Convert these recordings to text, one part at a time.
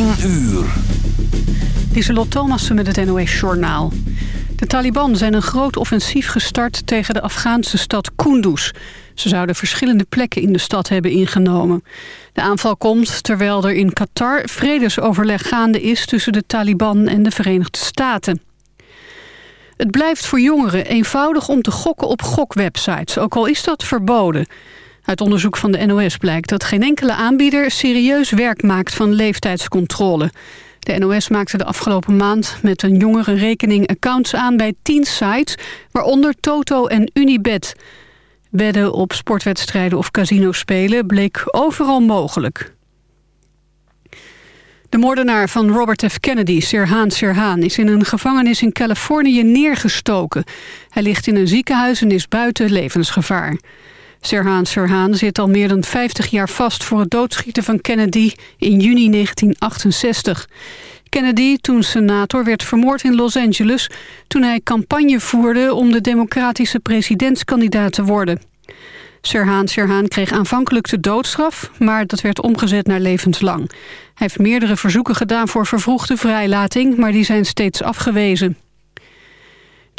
10 uur. Met het NOS-journaal. De Taliban zijn een groot offensief gestart tegen de Afghaanse stad Kunduz. Ze zouden verschillende plekken in de stad hebben ingenomen. De aanval komt terwijl er in Qatar vredesoverleg gaande is... tussen de Taliban en de Verenigde Staten. Het blijft voor jongeren eenvoudig om te gokken op gokwebsites... ook al is dat verboden... Uit onderzoek van de NOS blijkt dat geen enkele aanbieder serieus werk maakt van leeftijdscontrole. De NOS maakte de afgelopen maand met een jongerenrekening accounts aan bij 10 sites, waaronder Toto en Unibet. Wedden op sportwedstrijden of casino spelen bleek overal mogelijk. De moordenaar van Robert F. Kennedy, Sirhan Sirhan, is in een gevangenis in Californië neergestoken. Hij ligt in een ziekenhuis en is buiten levensgevaar. Sirhan Sirhan zit al meer dan 50 jaar vast voor het doodschieten van Kennedy in juni 1968. Kennedy, toen senator, werd vermoord in Los Angeles... toen hij campagne voerde om de democratische presidentskandidaat te worden. Sirhan Sirhan kreeg aanvankelijk de doodstraf... maar dat werd omgezet naar levenslang. Hij heeft meerdere verzoeken gedaan voor vervroegde vrijlating... maar die zijn steeds afgewezen.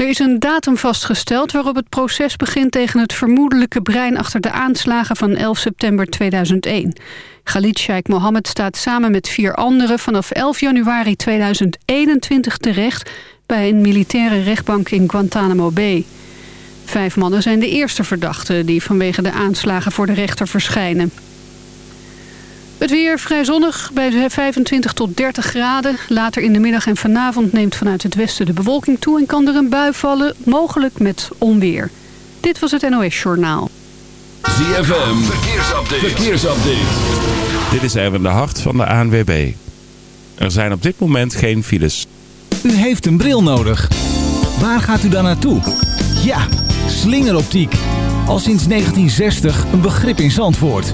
Er is een datum vastgesteld waarop het proces begint tegen het vermoedelijke brein achter de aanslagen van 11 september 2001. Khalid Sheikh Mohammed staat samen met vier anderen vanaf 11 januari 2021 terecht bij een militaire rechtbank in Guantanamo Bay. Vijf mannen zijn de eerste verdachten die vanwege de aanslagen voor de rechter verschijnen. Het weer vrij zonnig bij 25 tot 30 graden. Later in de middag en vanavond neemt vanuit het westen de bewolking toe... en kan er een bui vallen, mogelijk met onweer. Dit was het NOS Journaal. ZFM, verkeersupdate. verkeersupdate. Dit is even de hart van de ANWB. Er zijn op dit moment geen files. U heeft een bril nodig. Waar gaat u dan naartoe? Ja, slingeroptiek. Al sinds 1960 een begrip in Zandvoort.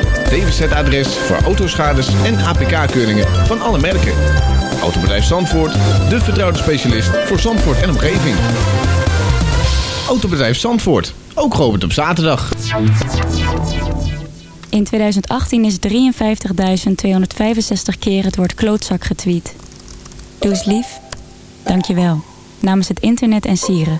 DWZ-adres voor autoschades en APK-keuringen van alle merken. Autobedrijf Zandvoort, de vertrouwde specialist voor Zandvoort en omgeving. Autobedrijf Zandvoort, ook geopend op zaterdag. In 2018 is 53.265 keer het woord klootzak getweet. Doe eens lief. Dank je wel. Namens het internet en sieren.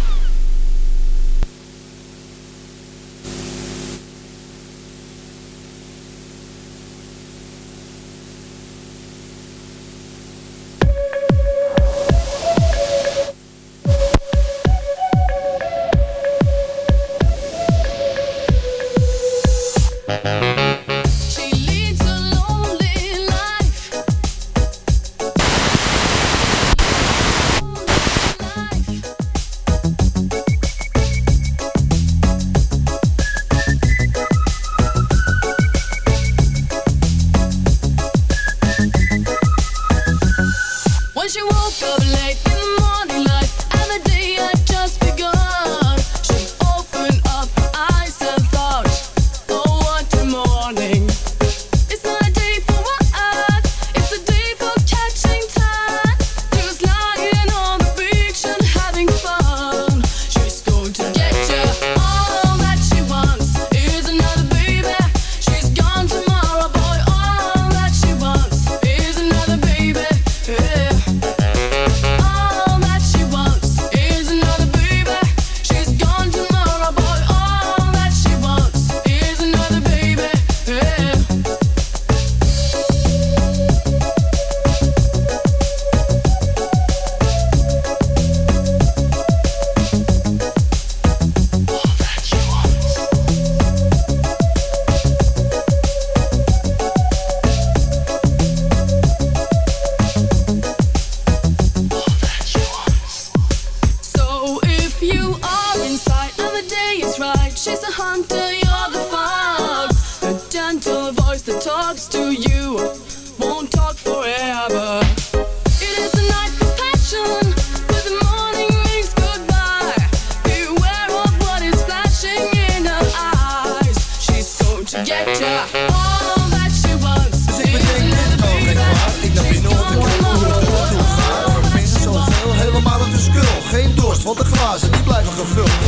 Glazen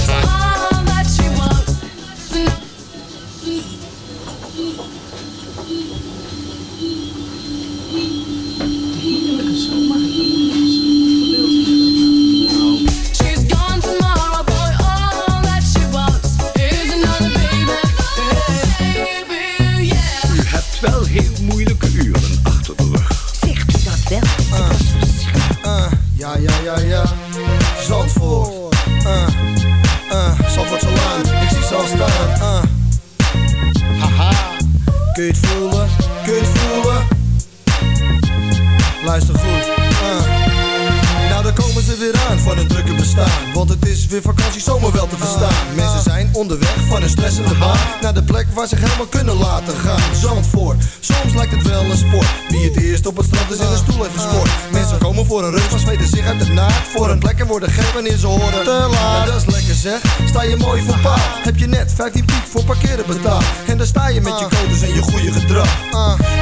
worden gek wanneer ze horen te laat. En dat is lekker zeg, sta je mooi voor paal. Heb je net 15 piek voor parkeren betaald. En dan sta je met je codes en je goede gedrag.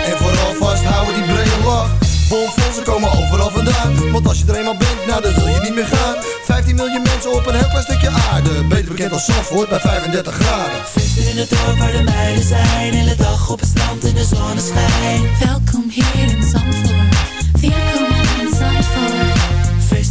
En vooral vasthouden die brede lach. Bomvol, ze komen overal vandaan. Want als je er eenmaal bent, nou dan wil je niet meer gaan. 15 miljoen mensen op een heel klein stukje aarde. Beter bekend als Zandvoort bij 35 graden. Feesten in het dorp waar de meiden zijn. Hele dag op het strand in de zonneschijn. Welkom hier in Zandvoort. Welkom in.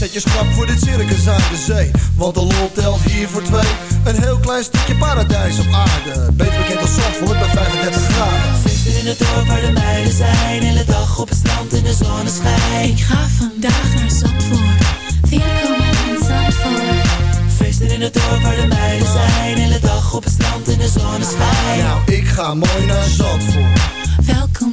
Zet je schrap voor dit circus aan de zee Want de lol telt hier voor twee Een heel klein stukje paradijs op aarde Beter bekend als Zandvoort bij 35 graden Feesten in het dorp waar de meiden zijn. Hele dag op het strand in de zonneschijn. Ik ga vandaag naar Zandvoort. Welkom in Zandvoort. Feesten in het dorp waar de meiden zijn. Hele dag op het strand in de zonneschijn. Nou, ik ga mooi naar Zandvoort Welkom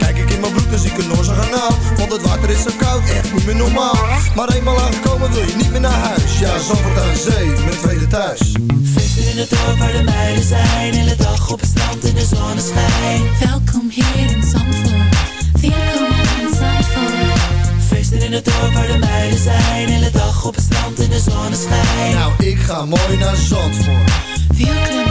Kijk ik in mijn broek, dan zie ik een Noorse kanaal Want het water is zo koud, echt niet meer normaal Maar eenmaal aangekomen wil je niet meer naar huis Ja, Zandvoort aan zee, mijn tweede thuis Feesten in het dorp waar de meiden zijn. Hele dag op het strand in de zonneschijn. Welkom hier in Zandvoort. Welkom in Zandvoort. Feesten in het dorp waar de meiden zijn. Hele dag op het strand in de zonneschijn. Nou, ik ga mooi naar Zandvoort Welkom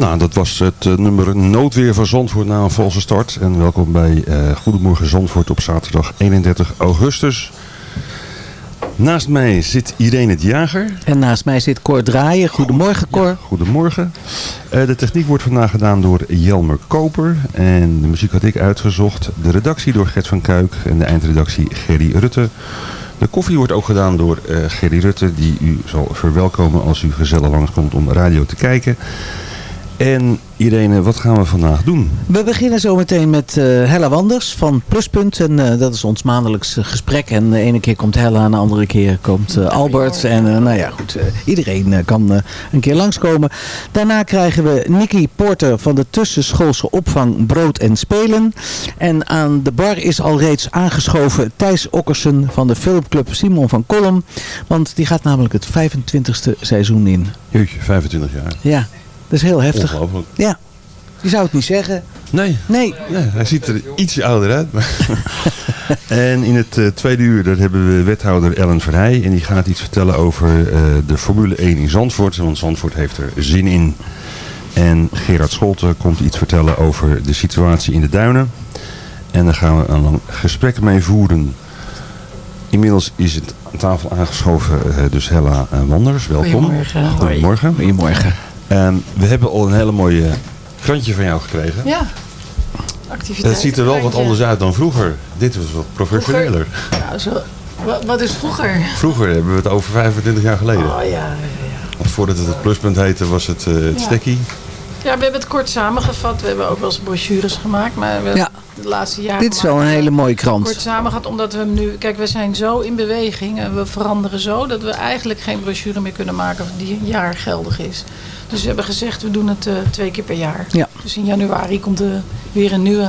Nou, dat was het eh, nummer Noodweer van Zandvoort na een valse start. En welkom bij eh, Goedemorgen Zandvoort op zaterdag 31 augustus. Naast mij zit Irene het Jager. En naast mij zit Cor Draaien. Goedemorgen Cor. Goedemorgen. Eh, de techniek wordt vandaag gedaan door Jelmer Koper. En de muziek had ik uitgezocht. De redactie door Gert van Kuik en de eindredactie Gerry Rutte. De koffie wordt ook gedaan door eh, Gerry Rutte, die u zal verwelkomen als u gezellig langskomt om radio te kijken. En Irene, wat gaan we vandaag doen? We beginnen zometeen met eh, Hella Wanders van Pluspunt. En eh, dat is ons maandelijks eh, gesprek. En de ene keer komt Hella en de andere keer komt Albert. En nou ja, goed. iedereen kan eh, een keer langskomen. Daarna krijgen we Nicky Porter van de tussenschoolse opvang Brood en Spelen. En aan de bar is al reeds aangeschoven Thijs Okkersen van de filmclub Simon van Kolm. Want die gaat namelijk het 25ste seizoen in. Jeetje, 25 jaar. Ja, is heel heftig. Ongelooflijk. Ja, je zou het niet zeggen. Nee. Nee. hij ziet er iets ouder uit. Maar En in het eh, tweede uur daar hebben we wethouder Ellen Verheij. En die gaat iets vertellen over eh, de Formule 1 in Zandvoort. Want Zandvoort heeft er zin in. En Gerard Scholten komt iets vertellen over de situatie in de duinen. En daar gaan we een lang gesprek mee voeren. Inmiddels is het aan tafel aangeschoven eh, dus Hella Wanders. Welkom. Goedemorgen. Goedemorgen. Goedemorgen. En we hebben al een hele mooie krantje van jou gekregen. Ja. Activiteit. Het ziet er wel wat anders uit dan vroeger. Dit was wat professioneler. Nou, zo, wat, wat is vroeger? Vroeger hebben we het over 25 jaar geleden. Oh ja. Want voordat het het pluspunt heette was het, eh het Ja. stekkie. Ja, we hebben het kort samengevat. We hebben ook wel eens brochures gemaakt. Maar we Ja. De laatste jaren Dit is wel een hele mooie krant. kort samengevat. Omdat we hem nu... Kijk, we zijn zo in beweging. En we veranderen zo dat we eigenlijk geen brochure meer kunnen maken die een jaar geldig is. Dus we hebben gezegd, we doen het eh, twee keer per jaar. Ja. Dus in januari komt er weer een nieuwe.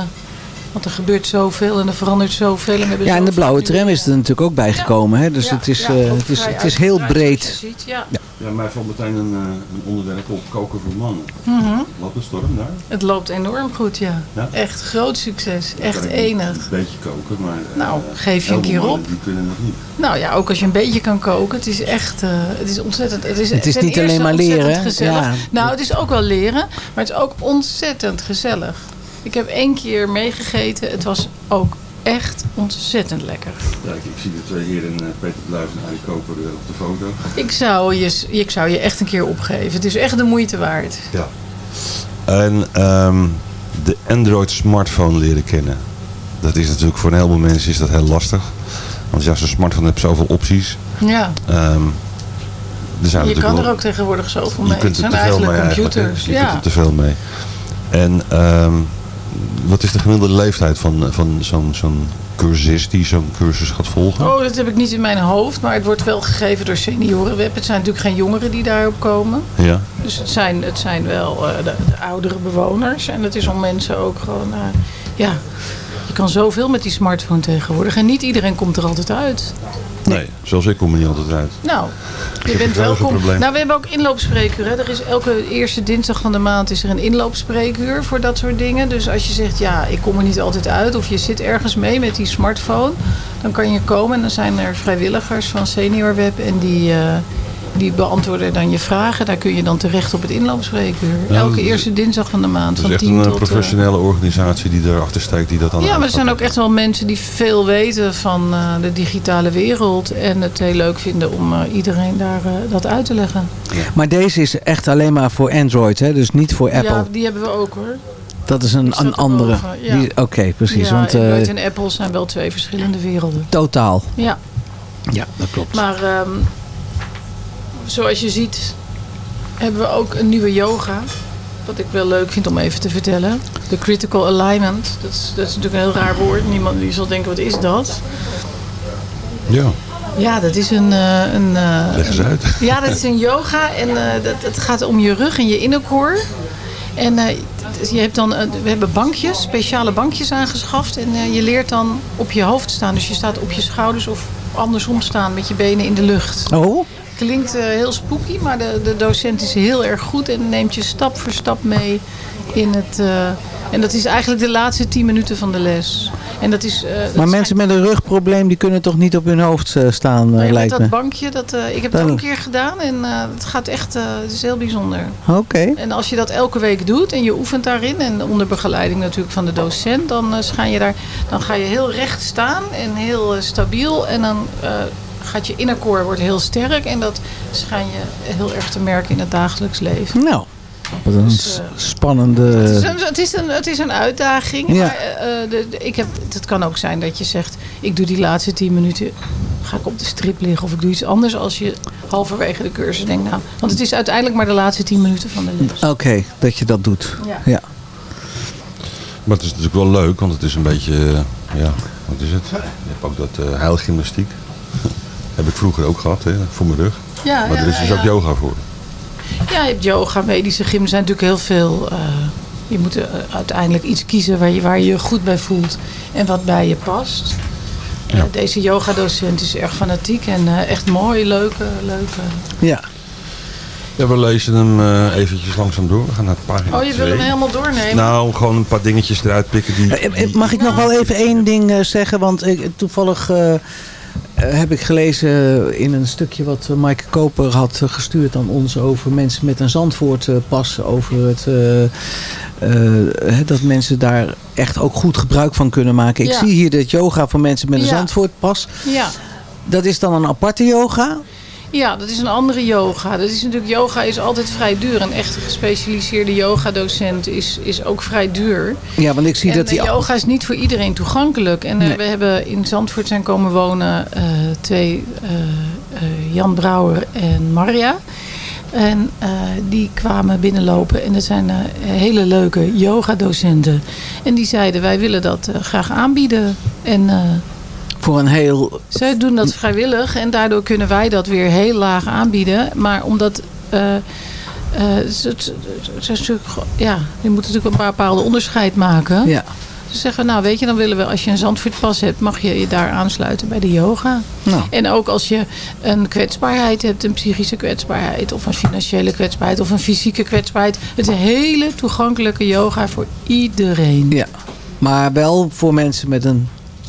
Want er gebeurt zoveel en er verandert zoveel. En we hebben Ja, en de blauwe tram is er natuurlijk ook bijgekomen. Hè? Dus Ja, het is, ja, eh, het is, het is heel breed. ziet, ja. Ja, mij valt meteen een, eh, een onderwerp op koken voor mannen. Mhm. Wat een storm daar. Het loopt enorm goed, ja. Ja? Echt groot succes. Echt enig. Een beetje koken, maar... eh, Nou, geef je een keer op. Die kunnen dat niet. Nou ja, ook als je een beetje kan koken. Het is echt, eh, het is ontzettend. Het is, Het is niet alleen maar leren? Gezellig. Ja. Nou, het is ook wel leren, maar het is ook ontzettend gezellig. Ik heb één keer meegegeten. Het was ook echt ontzettend lekker. Ja, ik, ik zie de twee heren, eh, Peter Bluis en Arie Koper, eh, op de foto. Ik zou, je, ik zou je echt een keer opgeven. Het is echt de moeite waard. Ja. En ehm, de Android smartphone leren kennen. Dat is natuurlijk voor een heleboel mensen is dat heel lastig. Want ja, zo'n smartphone heeft zoveel opties. Ja. Ehm, er zijn Je kan er ook tegenwoordig zoveel Je mee. kunt Het er zijn te veel mee eigenlijk computers. Je kunt er te veel mee. En ehm, wat is de gemiddelde leeftijd van, van zo'n zo'n cursist die zo'n cursus gaat volgen? Oh, dat heb ik niet in mijn hoofd, maar het wordt wel gegeven door seniorenweb. Het zijn natuurlijk geen jongeren die daarop komen. Ja. Dus het zijn, het zijn wel eh, de, de oudere bewoners. En het is om mensen ook gewoon... eh, ja, je kan zoveel met die smartphone tegenwoordig. En niet iedereen komt er altijd uit. Nee, zoals ik kom er niet altijd uit. Nou, je bent welkom. Nou, we hebben ook inloopspreekuur. Hè. Er is elke eerste dinsdag van de maand is er een inloopspreekuur voor dat soort dingen. Dus als je zegt, ja, ik kom er niet altijd uit. Of je zit ergens mee met die smartphone. Dan kan je komen en dan zijn er vrijwilligers van SeniorWeb. En die, eh, die beantwoorden dan je vragen. Daar kun je dan terecht op het inloopspreekuur. Ja, elke eerste dinsdag van de maand. Het is Van echt 10 een eh, tot... eh, professionele organisatie die erachter steekt die dat dan ja, maar er zijn ook echt wel mensen die veel weten van eh, de digitale wereld. En het heel leuk vinden om eh, iedereen daar eh, dat uit te leggen. Maar deze is echt alleen maar voor Android, hè? dus niet voor Apple. Ja, die hebben we ook hoor. dat is een, een andere. ja. Oké, precies. Ja, want, eh, Android en Apple zijn wel twee verschillende werelden. totaal. Ja, Ja, dat klopt. maar ehm, zoals je ziet hebben we ook een nieuwe yoga. Wat ik wel leuk vind om even te vertellen. De critical alignment. Dat is, dat is natuurlijk een heel raar woord. Niemand die zal denken, wat is dat? Ja, Ja, dat is een... eh, een eh, leg eens uit. Ja, dat is een yoga en eh, dat, het gaat om je rug en je innerkoor. En eh, je hebt dan, we hebben bankjes, speciale bankjes aangeschaft. En eh, je leert dan op je hoofd staan. Dus je staat op je schouders of andersom staan met je benen in de lucht. Oh? Klinkt eh, heel spooky, maar de, de docent is heel erg goed en neemt je stap voor stap mee in het. eh, en dat is eigenlijk de laatste tien minuten van de les. En dat is. eh, dat Maar mensen met een rugprobleem die kunnen toch niet op hun hoofd staan, met lijkt dat me. bankje, dat, ik heb het ook een keer gedaan en het gaat echt, het is heel bijzonder. Oké. En als je dat elke week doet en je oefent daarin en onder begeleiding natuurlijk van de docent, dan, schijn je daar, dan ga je heel recht staan en heel stabiel en dan gaat je innerkoor wordt heel sterk en dat schijn je heel erg te merken in het dagelijks leven. Nou, wat een Dus, eh, spannende... Het is een, het is een, het is een uitdaging. Ja. Maar eh, de, de- ik heb, het kan ook zijn dat je zegt... ik doe die laatste tien minuten... ga ik op de strip liggen of ik doe iets anders... als je halverwege de cursus denkt... nou, want het is uiteindelijk maar de laatste tien minuten van de les. Oké, dat je dat doet. Ja. ja. Maar het is natuurlijk wel leuk, want het is een beetje, eh, ja, wat is het? Je hebt ook dat eh heilgymnastiek. Heb ik vroeger ook gehad, hè, voor mijn rug. Ja, maar ja, er is dus ja. ook yoga voor. Ja, je hebt yoga, medische gym. Er zijn natuurlijk heel veel... eh, je moet eh, uiteindelijk iets kiezen waar je, waar je je goed bij voelt... en wat bij je past. Eh, deze yogadocent is erg fanatiek en eh, echt mooi, leuke, leuke Ja. Ja, we lezen hem eh, eventjes langzaam door. We gaan naar pagina Oh, je wil 2. hem helemaal doornemen? Nou, gewoon een paar dingetjes eruit pikken die... Mag ik nog wel even één ding eh, zeggen? Want ik, toevallig heb ik gelezen in een stukje wat eh, Maaike Koper had eh, gestuurd aan ons over mensen met een Zandvoortpas. over het, eh, eh, dat mensen daar echt ook goed gebruik van kunnen maken. Ik Ja. zie hier dat yoga voor mensen met een Ja. Zandvoortpas. Ja. Dat is dan een aparte yoga? Ja, dat is een andere yoga. Dat is natuurlijk, yoga is altijd vrij duur. Een echt gespecialiseerde yogadocent is, is ook vrij duur. Ja, want ik zie en dat die... yoga is niet voor iedereen toegankelijk. En eh, we hebben in Zandvoort zijn komen wonen eh, twee, eh, Jan Brouwer en Maria. En die kwamen binnenlopen en dat zijn hele leuke yogadocenten. En die zeiden wij willen dat graag aanbieden. En Voor een heel... zij doen dat vrijwillig en daardoor kunnen wij dat weer heel laag aanbieden. Maar omdat. natuurlijk gewoon- ja, je moet natuurlijk een paar bepaalde onderscheid maken. Ja. Ze zeggen, nou weet je, dan willen we als je een Zandvoortpas hebt, mag je je daar aansluiten bij de yoga. Nou. En ook als je een kwetsbaarheid hebt, een psychische kwetsbaarheid of een financiële kwetsbaarheid of een fysieke kwetsbaarheid. Het is een hele toegankelijke yoga voor iedereen. Ja, maar wel voor mensen met een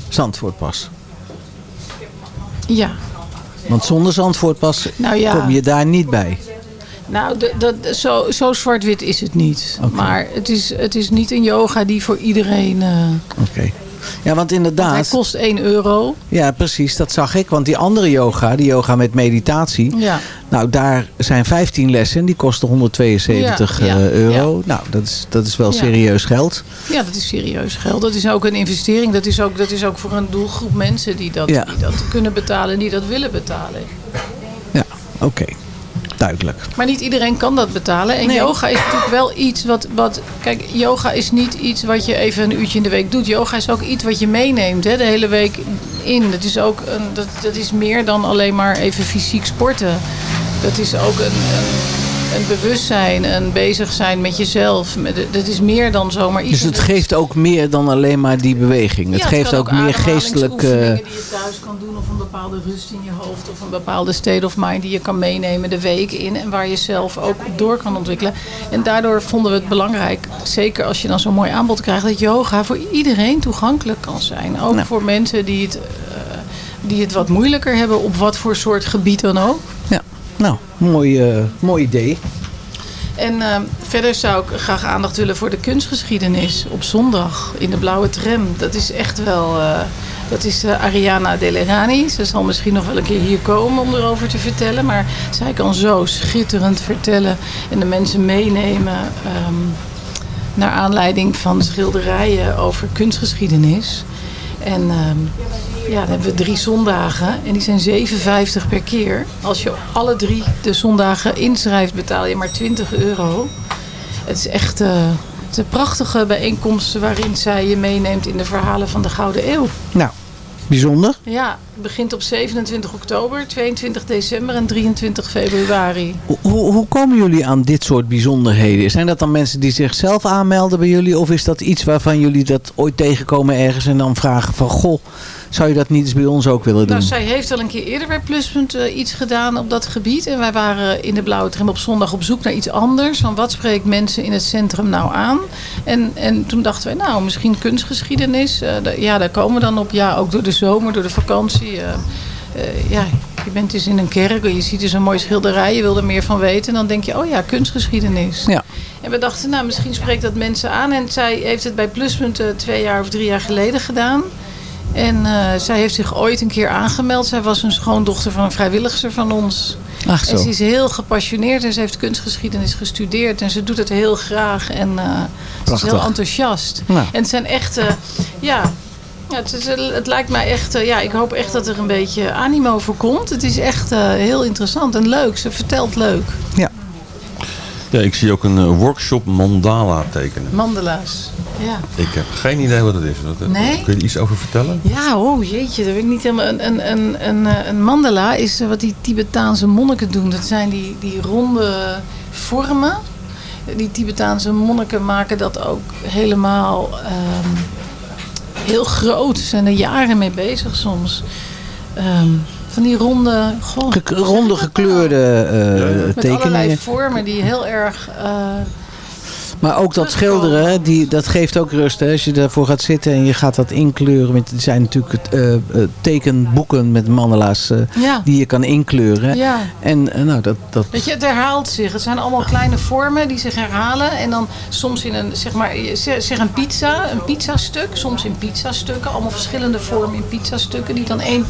Zandvoortpas. Ja. Want zonder Zandvoortpas Nou ja. kom je daar niet bij. Nou, de, zo, zo zwart-wit is het niet. Maar het is, het is niet een yoga die voor iedereen... eh, Oké. Ja, want hij inderdaad... kost 1 euro. Ja, precies. Dat zag ik. Want die andere yoga, die yoga met meditatie... Ja. Nou, daar zijn 15 lessen en die kosten 172 Ja, ja, eh, euro. Nou, dat is, dat is wel serieus geld. Ja, dat is serieus geld. Dat is ook een investering. Dat is ook, dat is ook voor een doelgroep mensen die dat, die dat kunnen betalen en die dat willen betalen. Ja, oké. Duidelijk. Maar niet iedereen kan dat betalen. En Nee. yoga is natuurlijk wel iets wat, wat... Kijk, yoga is niet iets wat je even een uurtje in de week doet. Yoga is ook iets wat je meeneemt hè, de hele week in. Dat is, ook een, dat, dat is meer dan alleen maar even fysiek sporten. Dat is ook een, een, een bewustzijn, een bezig zijn met jezelf. Dat is meer dan zomaar iets. Dus het geeft ook meer dan alleen maar die beweging. Het geeft ook meer geestelijk... eh, ademhalingsoefeningen die je thuis kan doen of een bepaalde rust in je hoofd of een bepaalde state of mind die je kan meenemen de week in en waar je zelf ook door kan ontwikkelen. En daardoor vonden we het belangrijk, zeker als je dan zo'n mooi aanbod krijgt, dat yoga voor iedereen toegankelijk kan zijn. Ook Nou. voor mensen die het, eh, die het wat moeilijker hebben op wat voor soort gebied dan ook. Nou, mooi, eh, mooi idee. En eh, verder zou ik graag aandacht willen voor de kunstgeschiedenis op zondag in de blauwe tram. Dat is echt wel. eh, dat is Ariana Delerani. Ze zal misschien nog wel een keer hier komen om erover te vertellen. Maar zij kan zo schitterend vertellen en de mensen meenemen. ehm, naar aanleiding van schilderijen over kunstgeschiedenis. En ehm, ja, dan hebben we drie zondagen en die zijn 57 per keer. Als je alle drie de zondagen inschrijft, betaal je maar 20 euro. Het is echt het is een prachtige bijeenkomst waarin zij je meeneemt in de verhalen van de Gouden Eeuw. Nou, bijzonder. Ja, het begint op 27 oktober, 22 december en 23 februari. Hoe, hoe komen jullie aan dit soort bijzonderheden? Zijn dat dan mensen die zichzelf aanmelden bij jullie? Of is dat iets waarvan jullie dat ooit tegenkomen ergens en dan vragen van... Goh, zou je dat niet eens bij ons ook willen doen? Nou, zij heeft al een keer eerder bij Pluspunt eh, iets gedaan op dat gebied. En wij waren in de Blauwe Tram op zondag op zoek naar iets anders. Van wat spreekt mensen in het centrum nou aan? En, en toen dachten wij, nou, misschien kunstgeschiedenis. Eh, ja, daar komen we dan op. Ja, ook door de zomer, door de vakantie. eh, ja, je bent dus in een kerk. Je ziet dus een mooi schilderij. Je wil er meer van weten. En dan denk je, oh ja, kunstgeschiedenis. Ja. En we dachten, nou, misschien spreekt dat mensen aan. En zij heeft het bij Pluspunt twee jaar of drie jaar geleden gedaan. En eh, zij heeft zich ooit een keer aangemeld. Zij was een schoondochter van een vrijwilligster van ons. Ach zo. En ze is heel gepassioneerd en ze heeft kunstgeschiedenis gestudeerd. En ze doet het heel graag en eh, ze is Prachtig. heel enthousiast. Nou. En het zijn echt, eh, ja... Ja, het, is, het lijkt mij echt, eh, ja, ik hoop echt dat er een beetje animo voor komt. Het is echt eh, heel interessant en leuk. Ze vertelt leuk. Ja. Ja, ik zie ook een workshop mandala tekenen. Mandala's. Ja. Ik heb geen idee wat het is. Wat, Nee? Kun je er iets over vertellen? Ja, oh jeetje, dat weet ik niet helemaal. Een, een, een, een, eh, een mandala is eh, wat die Tibetaanse monniken doen. Dat zijn die, die ronde vormen. Die Tibetaanse monniken maken dat ook helemaal ehm, heel groot. Ze zijn er jaren mee bezig soms. Ehm, van die ronde, goh, Ge- ronde gekleurde eh, met allerlei tekeningen. vormen die heel erg... eh, Maar ook dat schilderen, die, dat geeft ook rust. Hè. Als je daarvoor gaat zitten en je gaat dat inkleuren. Want er zijn natuurlijk eh, eh, tekenboeken met mandala's eh, Ja. die je kan inkleuren. Ja. En nou, dat, dat, Weet je, het herhaalt zich. Het zijn allemaal kleine vormen die zich herhalen. En dan soms in een, zeg maar, zeg zeg een pizza, een pizzastuk. Soms in pizzastukken. Allemaal verschillende vormen in pizzastukken. Die dan één,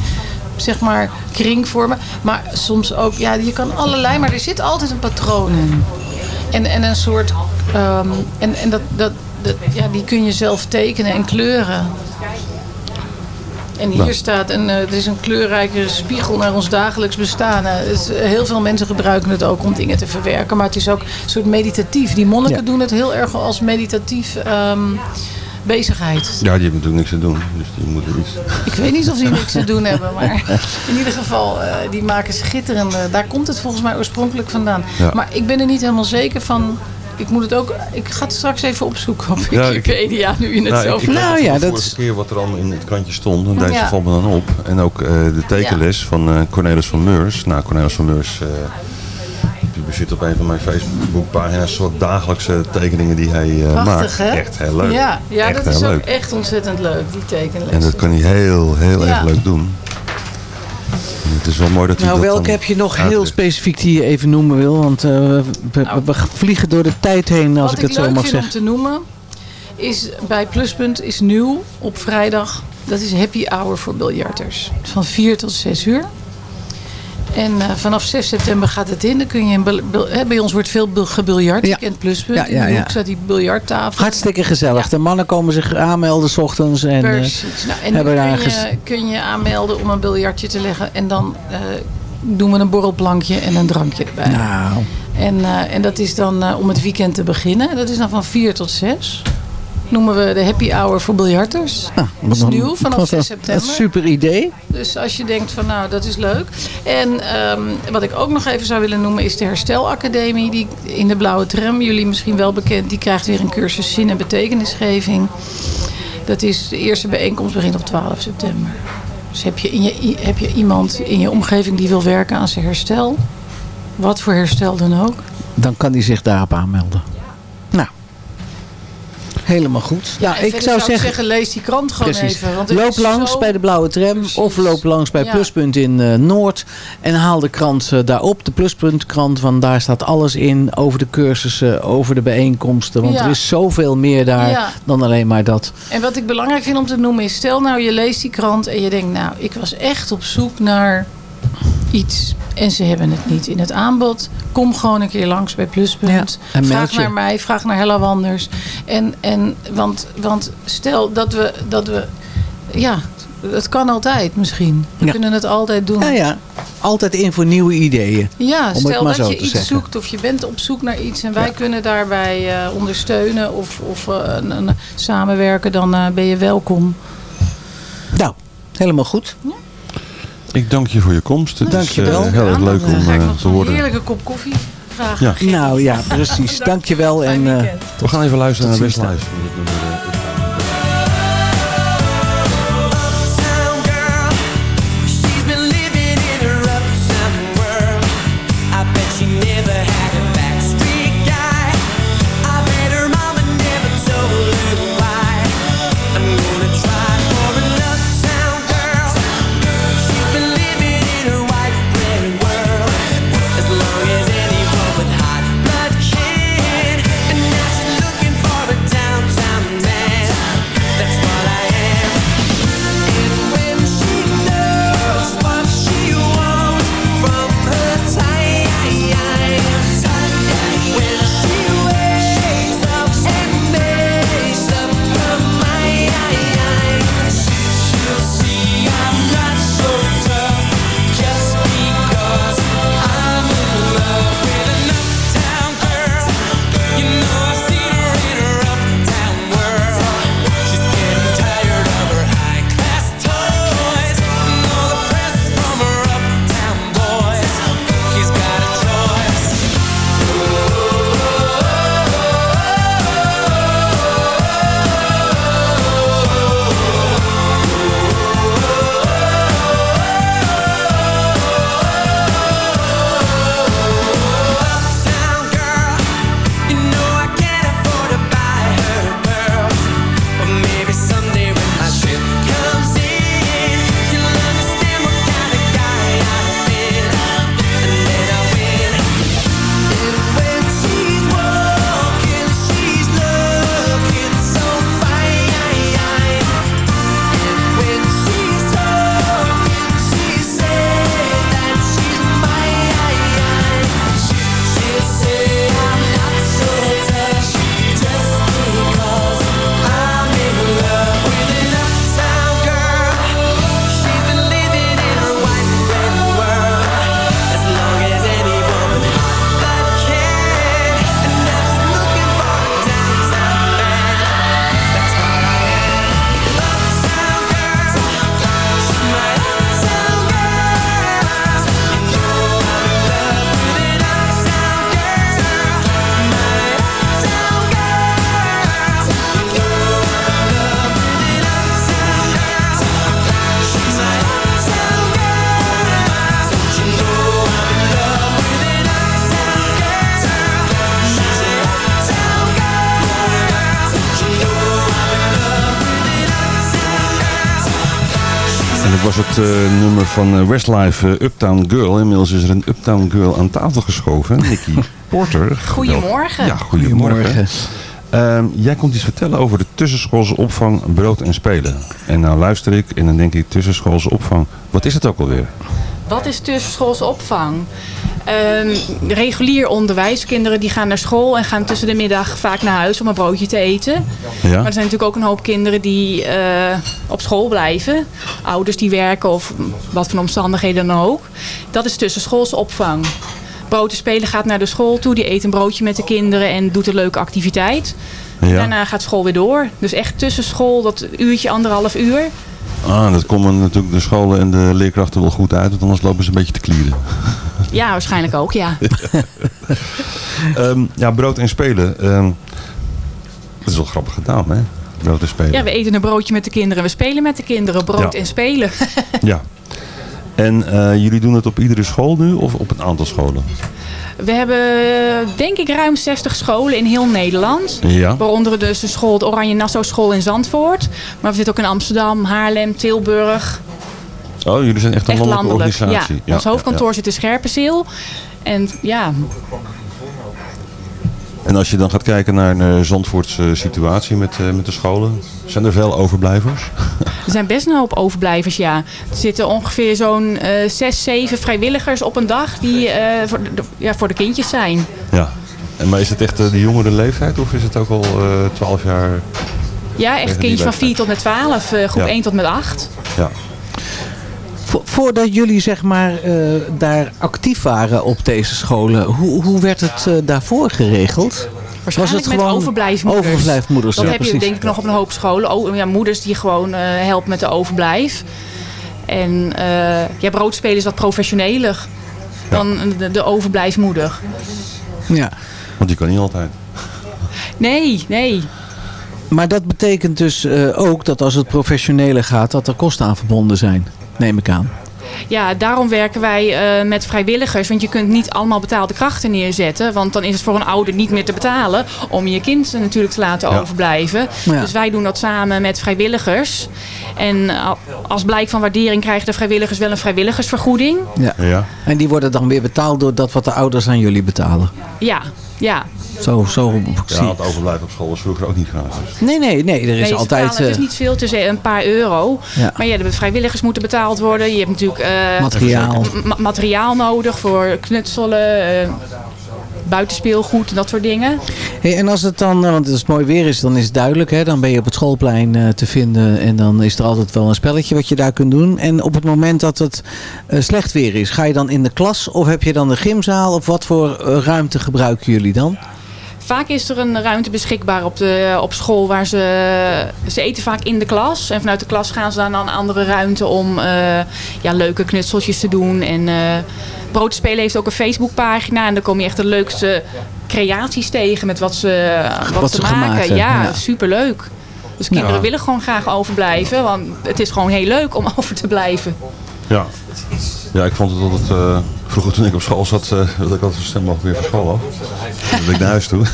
zeg maar, kring vormen. Maar soms ook, ja, je kan allerlei. Maar er zit altijd een patroon in. En, en een soort, ehm, en, en dat, dat, dat, ja, die kun je zelf tekenen en kleuren. En hier Nou. staat, een, eh, er is een kleurrijke spiegel naar ons dagelijks bestaan. Eh, het is- heel veel mensen gebruiken het ook om dingen te verwerken. Maar het is ook een soort meditatief. Die monniken Ja. doen het heel erg als meditatief ehm, bezigheid. Ja, die hebben natuurlijk niks te doen. Dus die moeten iets... Ik weet niet of die niks te doen hebben. Maar in ieder geval, eh, die maken schitterende... Daar komt het volgens mij oorspronkelijk vandaan. Ja. Maar ik ben er niet helemaal zeker van... Ik moet het ook... Ik ga het straks even opzoeken op Ja, ik- Wikipedia, nu je het Nou, zo ik, ik weet ja, nog de dat vorige keer wat er allemaal in het krantje stond. En deze Ja. valt me dan op. En ook eh, de tekenles van eh, Cornelis van Meurs. Nou, Cornelis van Meurs... eh, bezit op een van mijn Facebookpagina's een soort dagelijkse tekeningen die hij eh, Prachtig, maakt. hè? Echt heel leuk. Ja, ja Echt dat is ook leuk. echt ontzettend leuk, die tekenles. En dat kan hij heel, heel Ja. erg leuk doen. En het is wel mooi dat hij nou, dat welke dan heb je nog heel specifiek die je even noemen wil? Want eh, we, we- we vliegen door de tijd heen, als Wat ik het zo leuk mag vind zeggen. om te noemen, is bij Pluspunt is nieuw op vrijdag. Dat is happy hour voor biljarters. Van 4 tot 6 uur. En eh, vanaf 6 september gaat het in. Dan kun je hè, bij ons wordt veel bil- gebiljart. Je kent Pluspunt. Ja, ja, in de ja. hoek staat die biljarttafel. Hartstikke gezellig. De mannen komen zich aanmelden s ochtends. En, eh, Precies. Nou, en hebben daar kun ges- je, kun je aanmelden om een biljartje te leggen. En dan eh, doen we een borrelplankje en een drankje erbij. Nou, En, en dat is dan om het weekend te beginnen. Dat is dan van 4 tot 6. Noemen we de happy hour voor biljarters. dat is nieuw vanaf wat 6 een- september. Een super idee. Dus als je denkt van nou, dat is leuk. En ehm, wat ik ook nog even zou willen noemen is de Herstelacademie. Die in de blauwe tram, jullie misschien wel bekend. Die krijgt weer een cursus zin en betekenisgeving. Dat is de eerste bijeenkomst begint op 12 september. Dus heb je, in je, heb je iemand in je omgeving die wil werken aan zijn herstel? Wat voor herstel dan ook. Dan kan hij zich daarop aanmelden. Helemaal goed. Ja, ik zou zeggen... zeggen, lees die krant gewoon Precies. even. Want loop langs zo- bij de Blauwe Tram of loop langs bij Ja. Pluspunt in eh, Noord. En haal de krant eh, daarop, de Pluspuntkrant. Want daar staat alles in over de cursussen, over de bijeenkomsten. Want Ja. er is zoveel meer daar Ja. dan alleen maar dat. En wat ik belangrijk vind om te noemen is... stel nou je leest die krant en je denkt... nou, ik was echt op zoek naar iets... en ze hebben het niet in het aanbod. Kom gewoon een keer langs bij Pluspunt. vraag naar mij, vraag naar Hella Wanders. En, en, want, want stel dat we, dat we... Ja, het kan altijd misschien. We Ja. kunnen het altijd doen. Ja, ja. Altijd in voor nieuwe ideeën. Ja, om stel dat je iets zeggen. zoekt of je bent op zoek naar iets en wij kunnen daarbij eh, ondersteunen of, of eh, een- een- samenwerken, dan eh, ben je welkom. Nou, helemaal goed. Ik dank je voor je komst. Het Dank is je eh, wel. heel erg leuk om eh, nog te zo'n horen. heerlijke kop koffie vragen. Ja. Nou ja, precies. Dankjewel. En, eh, We gaan even luisteren naar Best Live. Van eh, Westlife, eh, Uptown Girl. Inmiddels is er een Uptown Girl aan tafel geschoven. Nicky Porter. Goedemorgen. Ja, goedemorgen. Ehm, jij komt iets vertellen over de tussenschoolse opvang brood en spelen. En nou luister ik en dan denk ik tussenschoolse opvang. Wat is het ook alweer? Wat is tussenschoolse opvang? Ehm, regulier onderwijs. Kinderen die gaan naar school en gaan tussen de middag vaak naar huis om een broodje te eten. Ja. Maar er zijn natuurlijk ook een hoop kinderen die eh, op school blijven. Ouders die werken of wat voor omstandigheden dan ook. Dat is tussenschoolse opvang. Brood en spelen gaat naar de school toe. Die eet een broodje met de kinderen en doet een leuke activiteit. Ja. Daarna gaat school weer door. Dus echt tussen school, dat uurtje, anderhalf uur. Ah, dat komen natuurlijk de scholen en de leerkrachten wel goed uit. Want anders lopen ze een beetje te klieren. Ja, waarschijnlijk ook, ja. Ehm, ja, brood en spelen. ehm, dat is wel grappig gedaan, hè? Brood en spelen. Ja, we eten een broodje met de kinderen. We spelen met de kinderen. Brood Ja. en spelen. Ja. En eh, jullie doen het op iedere school nu of op een aantal scholen? We hebben denk ik ruim 60 scholen in heel Nederland. Ja. Waaronder dus de school, de Oranje Nassau School in Zandvoort. Maar we zitten ook in Amsterdam, Haarlem, Tilburg. Oh, jullie zijn echt een Echt landelijke landelijk. Ja. organisatie. Ons hoofdkantoor ja. zit in Scherpenzeel. En ja, En als je dan gaat kijken naar een eh, Zandvoortse situatie met, eh, met de scholen, zijn er veel overblijvers? er zijn best een hoop overblijvers, ja. Er zitten ongeveer zo'n eh zes, zeven vrijwilligers op een dag die voor, de, ja, voor de kindjes zijn. Ja. En, maar is het echt de jongere leeftijd of is het ook al 12 jaar? Ja, echt kindjes van leeftijd. 4 tot met 12, eh, groep Ja. 1 tot met 8. Ja. Vo- Voordat jullie zeg maar eh, daar actief waren op deze scholen, hoe, hoe werd het eh, daarvoor geregeld? Waarschijnlijk met overblijfmoeders. Overblijfmoeders, Dat ja, heb je denk ik nog op een hoop scholen. O, ja, moeders die gewoon eh, helpen met de overblijf. En eh ja, broodspelen is wat professioneler dan de, de overblijfmoeder. Ja. Want die kan niet altijd. Nee, nee. Maar dat betekent dus eh, ook dat als het professioneler gaat, dat er kosten aan verbonden zijn, neem ik aan. Ja, daarom werken wij eh, met vrijwilligers. Want je kunt niet allemaal betaalde krachten neerzetten. Want dan is het voor een ouder niet meer te betalen om je kind natuurlijk te laten Ja. overblijven. Ja. Dus wij doen dat samen met vrijwilligers. En eh, als blijk van waardering krijgen de vrijwilligers wel een vrijwilligersvergoeding. Ja. Ja. En die worden dan weer betaald door dat wat de ouders aan jullie betalen. Ja, ja. Zo, zo Ja, het overblijven op school was vroeger ook niet gratis. Nee, nee, nee. Er is Nee, altijd... betalen- het is eh, niet veel, het is een paar euro. Ja. Maar ja, de vrijwilligers moeten betaald worden. Je hebt natuurlijk eh, Materiaal. ma- materiaal nodig voor knutselen, eh, buitenspeelgoed en dat soort dingen. Hey, en als het dan, want als het mooi weer is, dan is het duidelijk. Hè? Dan ben je op het schoolplein eh, te vinden. En dan is er altijd wel een spelletje wat je daar kunt doen. En op het moment dat het eh, slecht weer is, ga je dan in de klas? Of heb je dan de gymzaal? Of wat voor ruimte gebruiken jullie dan? Vaak is er een ruimte beschikbaar op, de, op school waar ze... Ze eten vaak in de klas. En vanuit de klas gaan ze dan naar een andere ruimte om eh, ja, leuke knutseltjes te doen. En eh Broodspelen heeft ook een Facebookpagina. En daar kom je echt de leukste creaties tegen met wat ze, wat Wat ze, ze maken. ja, ja. superleuk. Dus kinderen Ja. willen gewoon graag overblijven. Want het is gewoon heel leuk om over te blijven. Ja. Ja, ik vond het altijd... eh, vroeger toen ik op school zat, eh wilde ik altijd zo snel mogelijk weer van school af. Dan ik naar huis toe.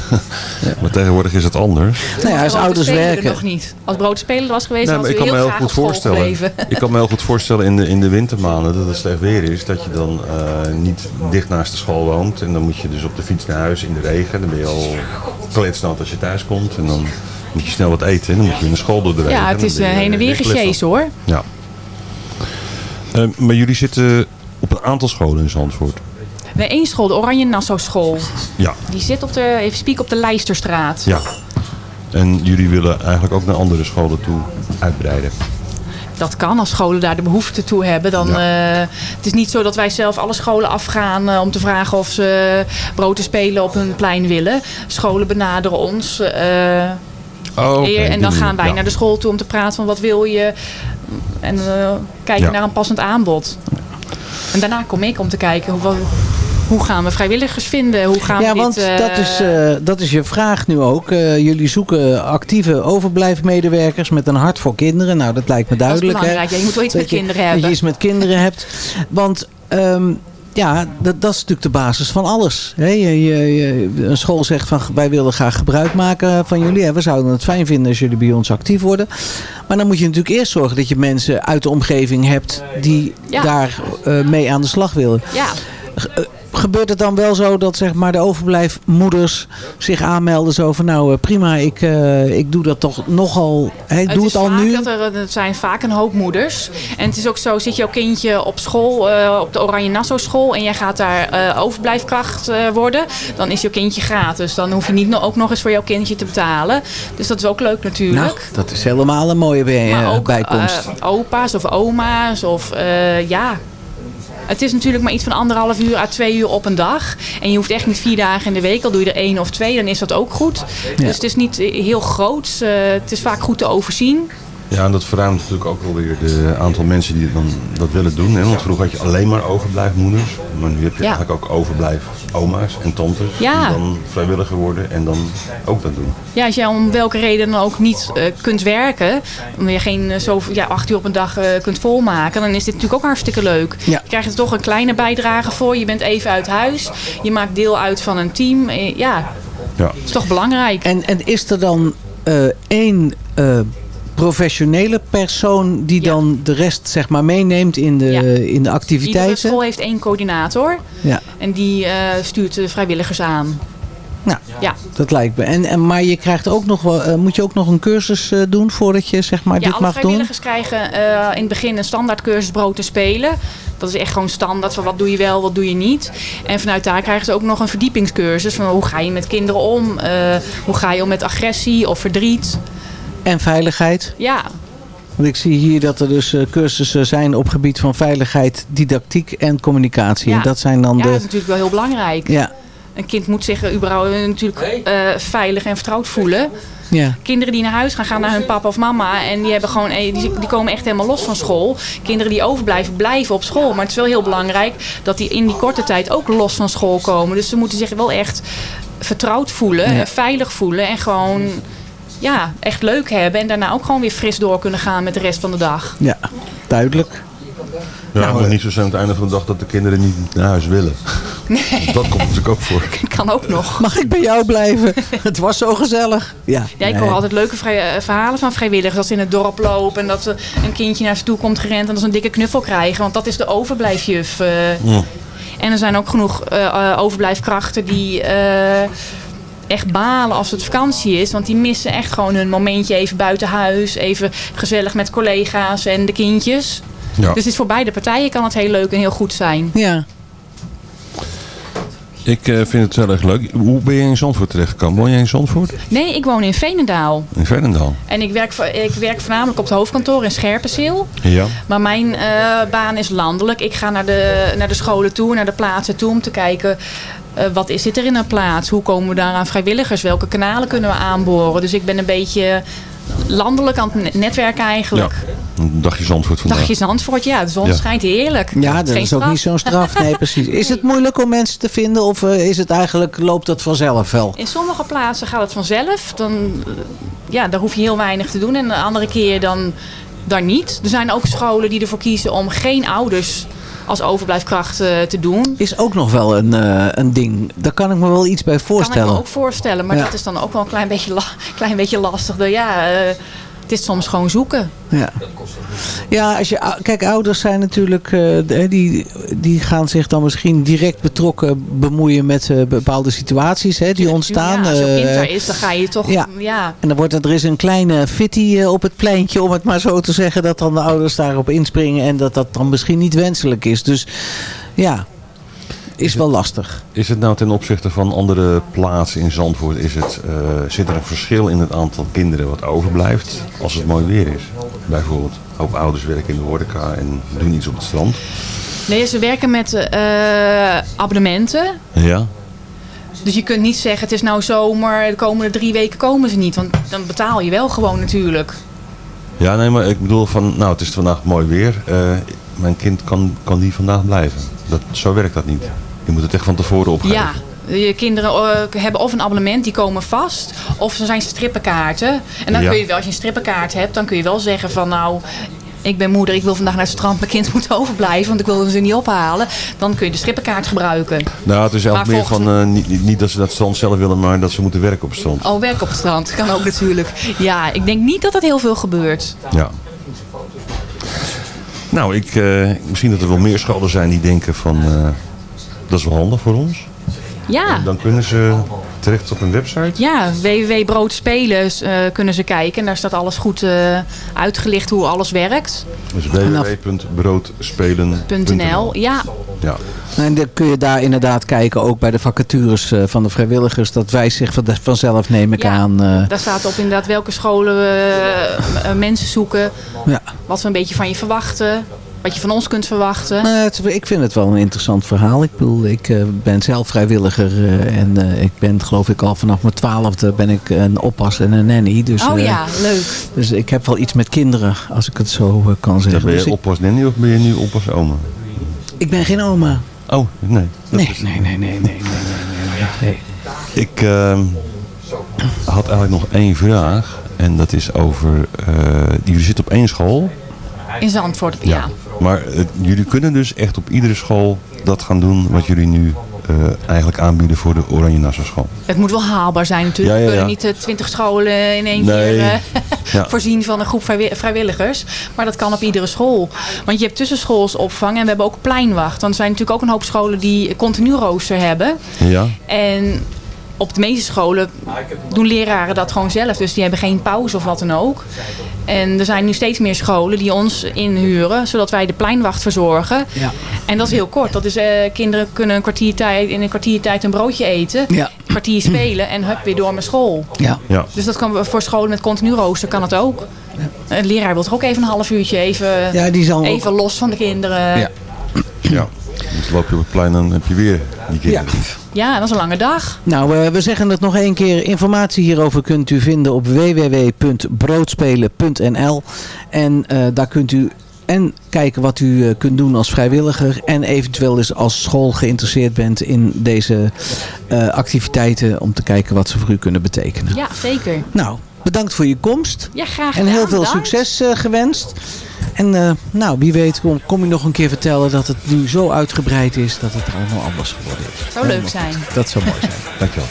Maar tegenwoordig is het anders. Nou ja, als ouders er werken. nog niet. Als broodspelen er was geweest, Nee, maar ik we kan me heel heel graag goed voorstellen. Ik kan me heel goed voorstellen in de, in de wintermaanden dat het slecht weer is. Dat je dan eh, niet dicht naast de school woont. En dan moet je dus op de fiets naar huis in de regen. Dan ben je al kletsnat als je thuis komt. En dan moet je snel wat eten. En dan moet je weer naar school door de regen. Ja, het is heen en weer gesjees hoor. Ja. Eh, maar jullie zitten op een aantal scholen in Zandvoort. Nee, één school, de Oranje Nassau School. Ja. Die zit op de, even spiek op de Lijsterstraat. Ja. En jullie willen eigenlijk ook naar andere scholen toe uitbreiden. Dat kan als scholen daar de behoefte toe hebben. Dan, eh, het is niet zo dat wij zelf alle scholen afgaan eh, om te vragen of ze brood te spelen op hun plein willen. Scholen benaderen ons. En dan gaan wij ja. naar de school toe om te praten van wat wil je. En eh, kijken Ja. naar een passend aanbod. En daarna kom ik om te kijken hoe, hoe gaan we vrijwilligers vinden. Hoe gaan Ja, we want dit, dat, is, eh, dat is je vraag nu ook. Eh, jullie zoeken actieve overblijfmedewerkers met een hart voor kinderen. Nou, dat lijkt me dat is duidelijk. hè? belangrijk. Ja, je moet wel iets Dat met je- kinderen Dat hebben. je iets met kinderen hebt. Want ehm, ja, dat, dat is natuurlijk de basis van alles. Hè? Je, je, je- een school zegt van wij willen graag gebruik maken van jullie. En we zouden het fijn vinden als jullie bij ons actief worden. Maar dan moet je natuurlijk eerst zorgen dat je mensen uit de omgeving hebt die Ja. daar eh, mee aan de slag willen. Ja, Eh, Gebeurt het dan wel zo dat zeg maar, de overblijfmoeders zich aanmelden zo van nou eh, prima, ik, eh, ik doe dat toch nogal, hè, ik doe het al nu. Dat er, het zijn vaak een hoop moeders. En het is ook zo, zit jouw kindje op school, eh, op de Oranje Nassau school... en jij gaat daar overblijfkracht worden... dan is jouw kindje gratis. Dan hoef je niet no- ook nog eens voor jouw kindje te betalen. Dus dat is ook leuk natuurlijk. Nou, dat is helemaal een mooie bij, bijkomst. opa's of oma's of ja... Het is natuurlijk maar iets van anderhalf uur à twee uur op een dag. En je hoeft echt niet vier dagen in de week. Al doe je er één of twee, dan is dat ook goed. Ja. Dus het is niet heel groot. Eh, het is vaak goed te overzien. Ja, en dat verruimt natuurlijk ook wel weer de aantal mensen die dan dat willen doen. Hè? Want vroeger had je alleen maar overblijfmoeders. Maar nu heb je Ja. eigenlijk ook overblijf oma's en tantes. Ja. Die dan vrijwilliger worden en dan ook dat doen. Ja, als jij om welke reden dan ook niet eh, kunt werken, omdat je geen eh, zo, ja, acht uur op een dag eh, kunt volmaken, dan is dit natuurlijk ook hartstikke leuk. Ja. Je krijgt er toch een kleine bijdrage voor. Je bent even uit huis. Je maakt deel uit van een team. Ja, Ja. dat is toch belangrijk. En, en is er dan eh, één eh, professionele persoon die dan de rest zeg maar meeneemt in de, in de Iedere activiteiten? school heeft één coördinator. Ja. En die eh, stuurt de vrijwilligers aan. Nou, Ja. dat lijkt me. En, en, maar je krijgt ook nog wel, eh, moet je ook nog een cursus eh, doen voordat je zeg maar Ja, dit mag doen? vrijwilligers krijgen in het begin een standaard cursus brood en spelen. Dat is echt gewoon standaard van wat doe je wel, wat doe je niet. En vanuit daar krijgen ze ook nog een verdiepingscursus. Van hoe ga je met kinderen om? Hoe ga je om met agressie of verdriet? En veiligheid? Ja, Want ik zie hier dat er dus eh, cursussen zijn op gebied van veiligheid, didactiek en communicatie. Ja. En dat zijn dan ja de... dat is natuurlijk wel heel belangrijk. Ja, Een kind moet zich überhaupt eh, natuurlijk eh, veilig en vertrouwd voelen. ja. Kinderen die naar huis gaan, gaan naar hun papa of mama. En die, hebben gewoon, die, die komen echt helemaal los van school. Kinderen die overblijven, blijven op school. Maar het is wel heel belangrijk dat die in die korte tijd ook los van school komen. Dus ze moeten zich wel echt vertrouwd voelen. Ja. en Veilig voelen. En gewoon ja, echt leuk hebben. En daarna ook gewoon weer fris door kunnen gaan met de rest van de dag. ja, duidelijk. Ja, Nou, maar eh, niet zo zijn aan het einde van de dag dat de kinderen niet naar huis willen. Dat komt natuurlijk ook voor. Kan ook nog. Mag ik bij jou blijven? het was zo gezellig. Ja, Ja, ik nee. hoor altijd leuke eh, verhalen van vrijwilligers. Dat ze in het dorp lopen en dat ze een kindje naar ze toe komt gerend en dat ze een dikke knuffel krijgen. Want dat is de overblijfjuf. eh. Ja. En er zijn ook genoeg eh, overblijfkrachten die eh, echt balen als het vakantie is. Want die missen echt gewoon hun momentje even buiten huis. Even gezellig met collega's en de kindjes. Ja. Dus het is voor beide partijen kan het heel leuk en heel goed zijn. Ja. Ik eh, vind het wel erg leuk. Hoe ben je in Zandvoort terechtgekomen? Woon jij in Zandvoort? Nee, ik woon in Veenendaal. In Veenendaal? En ik werk, ik werk voornamelijk op het hoofdkantoor in Scherpenzeel. Ja. Maar mijn eh, baan is landelijk. Ik ga naar de, naar de scholen toe, naar de plaatsen toe om te kijken... eh, wat is, zit er in een plaats? Hoe komen we daar aan vrijwilligers? Welke kanalen kunnen we aanboren? Dus ik ben een beetje landelijk aan het ne- netwerken eigenlijk. Een dagje Zandvoort vandaag. Dagje Zandvoort, ja, de zon Ja. schijnt heerlijk. Ja, Het dat geen is ook niet zo'n straf. Nee, precies. Is het moeilijk om mensen te vinden of eh, is het eigenlijk, loopt dat vanzelf wel? In sommige plaatsen gaat het vanzelf. Dan, eh, ja, daar hoef je heel weinig te doen. En de andere keer dan, dan niet. Er zijn ook scholen die ervoor kiezen om geen ouders als overblijfkracht eh, te doen. Is ook nog wel een, eh, een ding. Daar kan ik me wel iets bij Kan ik voorstellen. me ook voorstellen. Maar Ja. dat is dan ook wel een klein beetje, la- klein beetje lastig. Ja, eh, het is soms gewoon zoeken. Ja, ja als je, kijk, ouders zijn natuurlijk, eh, die, die gaan zich dan misschien direct betrokken bemoeien met eh, bepaalde situaties hè, die ontstaan. Ja, als je Eh, kind daar is, dan ga je toch... ja. Ja. En dan wordt er, er is een kleine fitty op het pleintje, om het maar zo te zeggen, dat dan de ouders daarop inspringen en dat dat dan misschien niet wenselijk is. Dus ja, is wel lastig. Is het nou ten opzichte van andere plaatsen in Zandvoort, is het, eh, zit er een verschil in het aantal kinderen wat overblijft als het mooi weer is? Bijvoorbeeld, een hoop ouders werken in de horeca en doen iets op het strand. Nee, ze werken met eh, abonnementen. Ja. Dus je kunt niet zeggen, het is nou zomer, de komende drie weken komen ze niet. Want dan betaal je wel gewoon natuurlijk. Ja, nee, maar ik bedoel van, nou het is vandaag mooi weer. eh, mijn kind kan, kan die vandaag blijven. Dat, zo werkt dat niet. Je moet het echt van tevoren opgeven. Ja, je kinderen eh, hebben of een abonnement, die komen vast. Of er zijn strippenkaarten. En dan Ja. kun je wel, als je een strippenkaart hebt, dan kun je wel zeggen van nou... ik ben moeder, ik wil vandaag naar het strand, mijn kind moet overblijven, want ik wil ze niet ophalen. Dan kun je de strippenkaart gebruiken. Nou, het is Maar eigenlijk meer volgens van, eh, niet, niet- dat ze naar het strand zelf willen, maar dat ze moeten werken op het strand. Oh, werk op het strand. Kan ook natuurlijk. Ja, ik denk niet dat dat heel veel gebeurt. Ja. Nou, ik, eh, misschien dat er wel meer scholen zijn die denken van, dat is wel handig voor ons. Ja. En dan kunnen ze terecht op een website. Ja, www.broodspelen eh, kunnen ze kijken. En daar staat alles goed eh, uitgelicht hoe alles werkt. Dus www.broodspelen.nl .nl, ja. Ja. En dan kun je daar inderdaad kijken, ook bij de vacatures eh, van de vrijwilligers. Dat wijst zich van- vanzelf, neem ik Ja. aan. Daar staat op inderdaad welke scholen we mensen zoeken. Ja. Wat we een beetje van je verwachten. Wat je van ons kunt verwachten. Nou, het- ik vind het wel een interessant verhaal. Ik bedoel, ik eh, ben zelf vrijwilliger eh, en eh, ik ben geloof ik al vanaf mijn twaalfde ben ik een oppas en een nanny. Dus, oh ja, leuk. dus ik heb wel iets met kinderen, als ik het zo kan Dan zeggen. ben Dus je ik, oppas nanny of ben je nu oppas oma? ik ben geen oma. Oh, nee. Nee, is- nee, nee, nee, nee, nee, nee, nee. Ik ehm, had eigenlijk nog één vraag. En dat is over, eh, jullie zitten op één school. In Zandvoort, ja. Maar eh, jullie kunnen dus echt op iedere school dat gaan doen wat jullie nu eh, eigenlijk aanbieden voor de Oranje Nassau school. Het moet wel haalbaar zijn natuurlijk. Ja, ja, We kunnen niet eh, twintig scholen in één Nee. keer voorzien van een groep vrijwi- vrijwilligers. Maar dat kan op iedere school. Want je hebt tussenschoolsopvang en we hebben ook pleinwacht. Want er zijn natuurlijk ook een hoop scholen die continu rooster hebben. Ja. En op de meeste scholen doen leraren dat gewoon zelf. Dus die hebben geen pauze of wat dan ook. En er zijn nu steeds meer scholen die ons inhuren. Zodat wij de pleinwacht verzorgen. Ja. En dat is heel kort. Dat is, eh, kinderen kunnen een kwartier tijd, in een kwartier tijd een broodje eten. Ja. Een kwartier spelen en hup, weer door naar school. Ja. Ja. Dus dat kan voor scholen met continu rooster kan het ook. Een leraar wil toch ook even een half uurtje even, Ja, die zal ook- even los van de kinderen. Ja. Ja. Dus loop je op het plein en heb je weer die kinderen. Ja, dat is een lange dag. Nou, eh, we zeggen het nog één keer. Informatie hierover kunt u vinden op www.broodspelen.nl. En eh, daar kunt u en kijken wat u eh, kunt doen als vrijwilliger. En eventueel eens als school geïnteresseerd bent in deze eh, activiteiten. Om te kijken wat ze voor u kunnen betekenen. Ja, zeker. Nou, bedankt voor je komst. Ja, graag En heel gedaan, veel bedankt. succes gewenst. En eh, nou, wie weet kom, kom je nog een keer vertellen dat het nu zo uitgebreid is dat het allemaal anders geworden is. Zou leuk zijn. Dat zou mooi zijn. Dankjewel.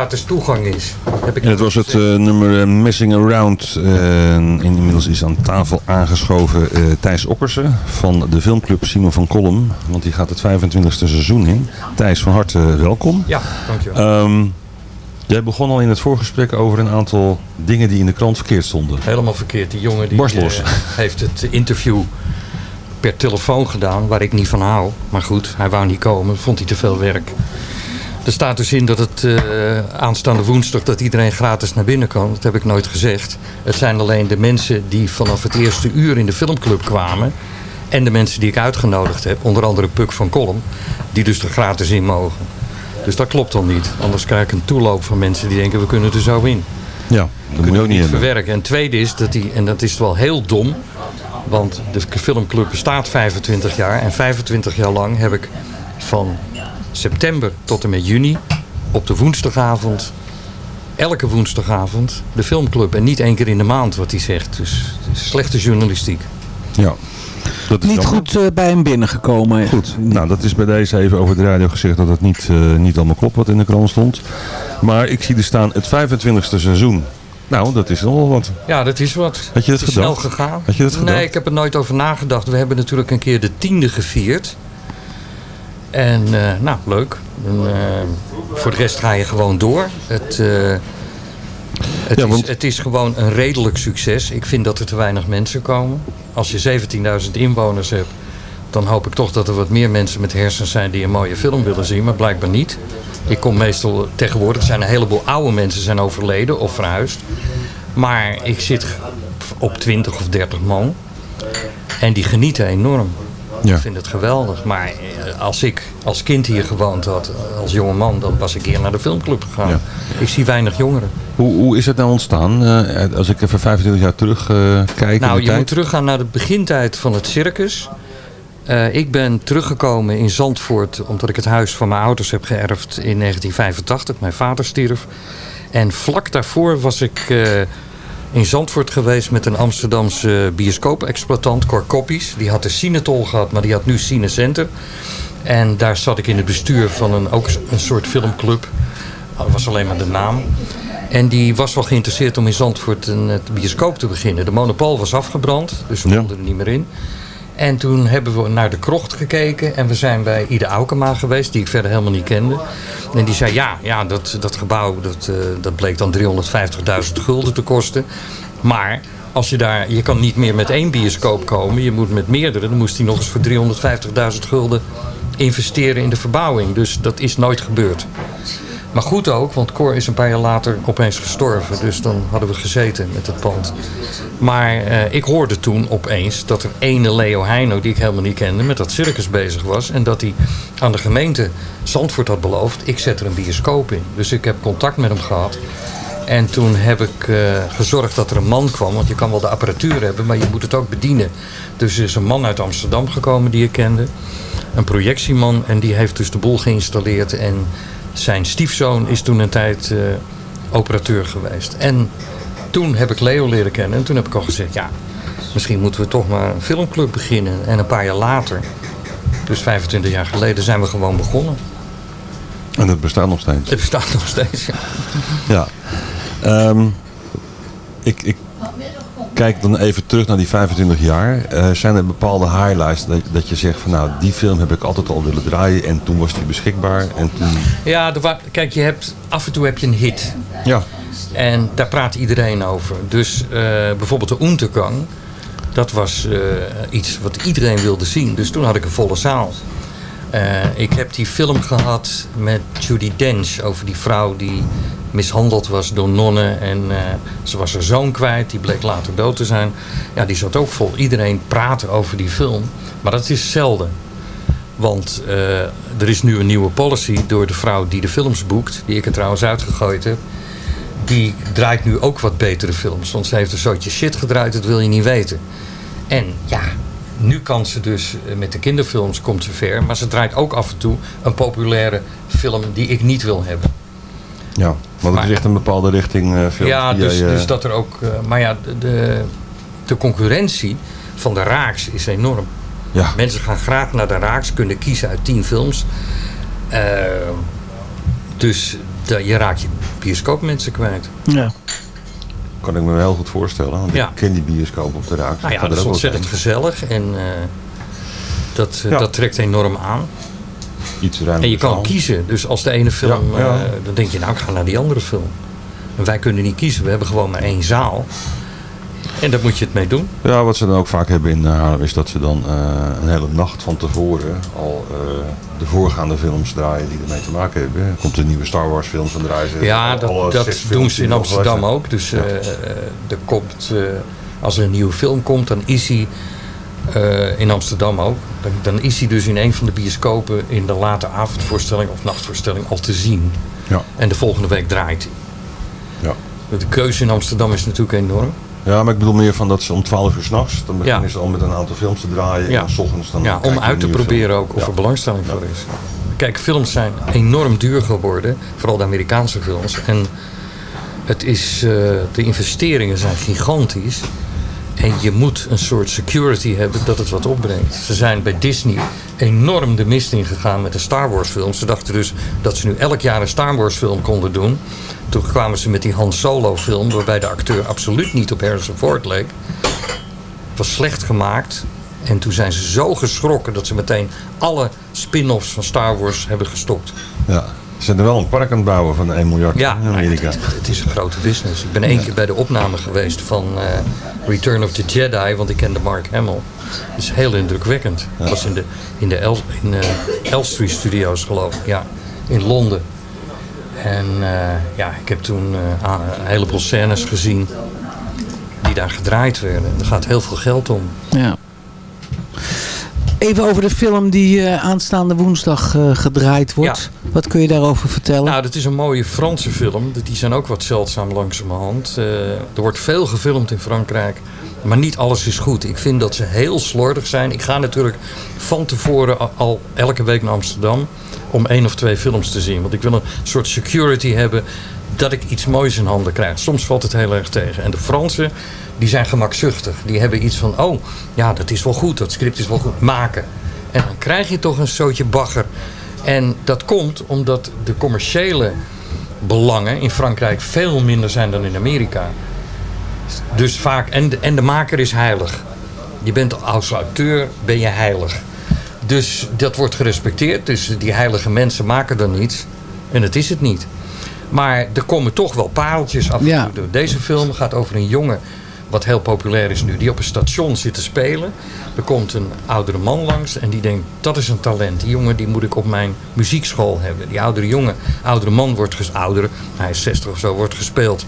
Gratis toegang is. Heb ik En was het eh, nummer eh, Messing Around. Eh, inmiddels is aan tafel aangeschoven Thijs Okkersen van de filmclub Simon van Kolm. Want die gaat het 25e seizoen in. Thijs, van harte welkom. Ja, dankjewel. Ehm, jij begon al in het voorgesprek over een aantal dingen die in de krant verkeerd stonden. Helemaal verkeerd. Die jongen die Borstlos. heeft het interview per telefoon gedaan, waar ik niet van hou. Maar goed, hij wou niet komen, vond hij te veel werk. Er staat dus in dat het eh, aanstaande woensdag dat iedereen gratis naar binnen kan. Dat heb ik nooit gezegd. Het zijn alleen de mensen die vanaf het eerste uur in de filmclub kwamen. En de mensen die ik uitgenodigd heb, onder andere Puk van Kolm, die dus er gratis in mogen. Dus dat klopt dan niet. Anders krijg ik een toeloop van mensen die denken we kunnen er zo in. Ja, dat moet je ook niet niet hebben. verwerken. En het tweede is dat die, en dat is wel heel dom, want de filmclub bestaat 25 jaar. En 25 jaar lang heb ik van september tot en met juni op de woensdagavond, elke woensdagavond, de filmclub. En niet één keer in de maand wat hij zegt. Dus slechte journalistiek. Ja. Dat is Niet jammer. goed eh, bij hem binnengekomen. Goed, nou dat is bij deze even over de radio gezegd dat het niet, eh, niet allemaal klopt wat in de krant stond. Maar ik zie er staan het 25e seizoen. Nou, dat is nogal wat. Ja, dat is wat. Had je dat Het is gedacht? snel gegaan. Had je dat gedacht? Nee, ik heb er nooit over nagedacht. We hebben natuurlijk een keer de tiende gevierd. En eh, nou, leuk. En, eh, voor de rest ga je gewoon door. Het, eh, het, Ja, is, het is gewoon een redelijk succes. Ik vind dat er te weinig mensen komen. Als je 17.000 inwoners hebt, dan hoop ik toch dat er wat meer mensen met hersens zijn die een mooie film willen zien. Maar blijkbaar niet. Ik kom meestal tegenwoordig, zijn een heleboel oude mensen zijn overleden of verhuisd. Maar ik zit op 20 of 30 man. En die genieten enorm. Ja. Ik vind het geweldig. Maar eh, als ik als kind hier gewoond had, als jonge man, dan was ik hier naar de filmclub gegaan. Ja. Ik zie weinig jongeren. Hoe, hoe is het nou ontstaan? Eh, als ik even 25 jaar terug eh, kijk Nou, je tijd. moet teruggaan naar de begintijd van het circus. Ik ben teruggekomen in Zandvoort omdat ik het huis van mijn ouders heb geërfd in 1985. Mijn vader stierf. En vlak daarvoor was ik in Zandvoort geweest met een Amsterdamse bioscoop-exploitant, Cor Koppies. Die had de Cinetol gehad, maar die had nu Cinecenter. En daar zat ik in het bestuur van een, ook een soort filmclub. Dat was alleen maar de naam. En die was wel geïnteresseerd om in Zandvoort een bioscoop te beginnen. De monopool was afgebrand, dus we Ja. konden er niet meer in. En toen hebben we naar de krocht gekeken en we zijn bij Ide Aukema geweest, die ik verder helemaal niet kende. En die zei, ja, ja dat, dat gebouw dat, eh, dat bleek dan 350.000 gulden te kosten. Maar als je daar, je kan niet meer met één bioscoop komen, je moet met meerdere. Dan moest hij nog eens voor 350.000 gulden investeren in de verbouwing. Dus dat is nooit gebeurd. Maar goed ook, want Cor is een paar jaar later opeens gestorven. Dus dan hadden we gezeten met het pand. Maar eh, ik hoorde toen opeens dat er ene Leo Heino, die ik helemaal niet kende, met dat circus bezig was. En dat hij aan de gemeente Zandvoort had beloofd, ik zet er een bioscoop in. Dus ik heb contact met hem gehad. En toen heb ik eh, gezorgd dat er een man kwam. Want je kan wel de apparatuur hebben, maar je moet het ook bedienen. Dus er is een man uit Amsterdam gekomen die ik kende. Een projectieman. En die heeft dus de boel geïnstalleerd. En zijn stiefzoon is toen een tijd eh, operateur geweest. En toen heb ik Leo leren kennen. En toen heb ik al gezegd, ja, misschien moeten we toch maar een filmclub beginnen. En een paar jaar later, dus 25 jaar geleden, zijn we gewoon begonnen. En dat bestaat nog steeds. Het bestaat nog steeds, ja. Ja. Ehm, ik, ik kijk dan even terug naar die 25 jaar. Eh, zijn er bepaalde highlights dat, dat je zegt van nou die film heb ik altijd al willen draaien en toen was die beschikbaar en toen... Ja, kijk, je hebt, af en toe heb je een hit. Ja. En daar praat iedereen over. Dus eh, bijvoorbeeld de Untergang, dat was eh, iets wat iedereen wilde zien. Dus toen had ik een volle zaal. Ik heb die film gehad met Judy Dench over die vrouw die mishandeld was door nonnen. En eh, ze was haar zoon kwijt, die bleek later dood te zijn. Ja, die zat ook vol. Iedereen praatte over die film. Maar dat is zelden. Want eh, er is nu een nieuwe policy door de vrouw die de films boekt, die ik er trouwens uitgegooid heb. Die draait nu ook wat betere films. Want ze heeft een soortje shit gedraaid, dat wil je niet weten. En ja, nu kan ze dus eh, met de kinderfilms komt ze ver. Maar ze draait ook af en toe een populaire film die ik niet wil hebben. Ja, want het is echt een bepaalde richting eh film. Ja, dus, jij, dus dat er ook. eh, maar ja, de, de, de concurrentie van de Raaks is enorm. Ja. Mensen gaan graag naar de Raaks, kunnen kiezen uit tien films. Eh, Dus da- je raakt je bioscoopmensen kwijt. Ja. Kan ik me wel heel goed voorstellen. Want Ja. ik ken die bioscoop op de Raak. Nou ja, dat is ontzettend gezellig en eh, dat, Ja. dat trekt enorm aan. Iets ruimer En je kan kiezen. Dus als de ene film, Ja, ja. eh, dan denk je nou ik ga naar die andere film. En wij kunnen niet kiezen. We hebben gewoon maar één zaal. En daar moet je het mee doen. Ja, wat ze dan ook vaak hebben in Haarlem is dat ze dan eh, een hele nacht van tevoren al eh, de voorgaande films draaien die ermee te maken hebben. Er komt een nieuwe Star Wars film van draaien. Ja, dat, doen ze in Amsterdam ook. Dus Ja. eh, eh, er komt, eh, als er een nieuwe film komt, dan is hij eh, in Amsterdam ook. Dan, dan is hij dus in een van de bioscopen in de late avondvoorstelling of nachtvoorstelling al te zien. Ja. En de volgende week draait hij. Ja. De keuze in Amsterdam is natuurlijk enorm. Ja, maar ik bedoel meer van dat ze om 12 uur s'nachts, dan beginnen Ja. ze al met een aantal films te draaien. Ja. En 's ochtends dan Ja, om uit te proberen film. ook of Ja. er belangstelling voor is. Kijk, films zijn enorm duur geworden. Vooral de Amerikaanse films. En het is, eh, de investeringen zijn gigantisch. En je moet een soort security hebben dat het wat opbrengt. Ze zijn bij Disney enorm de mist ingegaan met de Star Wars films. Ze dachten dus dat ze nu elk jaar een Star Wars film konden doen. Toen kwamen ze met die Han Solo film... waarbij de acteur absoluut niet op Harrison Ford leek. Het was slecht gemaakt. En toen zijn ze zo geschrokken dat ze meteen alle spin-offs van Star Wars hebben gestopt. Ja. Ze zijn er wel een park aan het bouwen van 1 miljard Ja, in Amerika. Het, het is een grote business. Ik ben één keer bij de opname geweest van eh, Return of the Jedi, want ik kende Mark Hamill. Dat is heel indrukwekkend. Het was in de, in de El, in, eh, Elstree Studios, geloof ik. Ja, in Londen. En eh, ja, ik heb toen eh, een heleboel scènes gezien die daar gedraaid werden. Er gaat heel veel geld om. Ja. Even over de film die eh, aanstaande woensdag eh, gedraaid wordt. Wat kun je daarover vertellen? Nou, dat is een mooie Franse film. Die zijn ook wat zeldzaam langzamerhand. Eh er wordt veel gefilmd in Frankrijk. Maar niet alles is goed. Ik vind dat ze heel slordig zijn. Ik ga natuurlijk van tevoren al elke week naar Amsterdam. Om één of twee films te zien. Want ik wil een soort security hebben. Dat ik iets moois in handen krijg. Soms valt het heel erg tegen. En de Fransen, die zijn gemakzuchtig. Die hebben iets van, oh, ja, dat is wel goed. Dat script is wel goed. Maken. En dan krijg je toch een zootje bagger. En dat komt omdat de commerciële belangen in Frankrijk veel minder zijn dan in Amerika. Dus vaak, en de, en de maker is heilig. Je bent als auteur, ben je heilig. Dus dat wordt gerespecteerd. Dus die heilige mensen maken dan niets. En het is het niet. Maar er komen toch wel pareltjes af en toe. Deze film gaat over een jongen, wat heel populair is nu, die op een station zit te spelen. Er komt een oudere man langs en die denkt, dat is een talent. Die jongen die moet ik op mijn muziekschool hebben. Die oudere jongen, oudere man wordt hij is 60 of zo, wordt gespeeld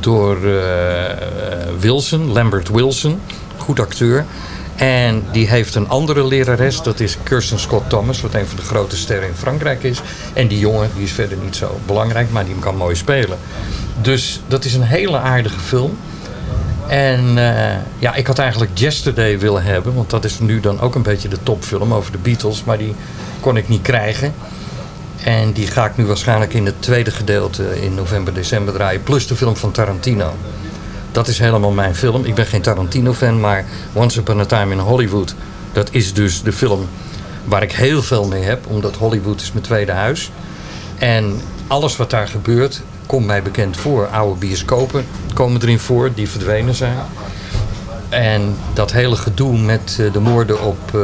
door eh, eh, Wilson, Lambert Wilson. Goed acteur. En die heeft een andere lerares, dat is Kirsten Scott Thomas, wat een van de grote sterren in Frankrijk is. En die jongen, die is verder niet zo belangrijk, maar die kan mooi spelen. Dus dat is een hele aardige film. En eh, ja, ik had eigenlijk Yesterday willen hebben, want dat is nu dan ook een beetje de topfilm over de Beatles, maar die kon ik niet krijgen. En die ga ik nu waarschijnlijk in het tweede gedeelte in november, december draaien, plus de film van Tarantino. Dat is helemaal mijn film. Ik ben geen Tarantino-fan, maar Once Upon a Time in Hollywood, dat is dus de film waar ik heel veel mee heb, omdat Hollywood is mijn tweede huis. En alles wat daar gebeurt, komt mij bekend voor. Oude bioscopen komen erin voor, die verdwenen zijn. En dat hele gedoe met eh, de moorden op eh,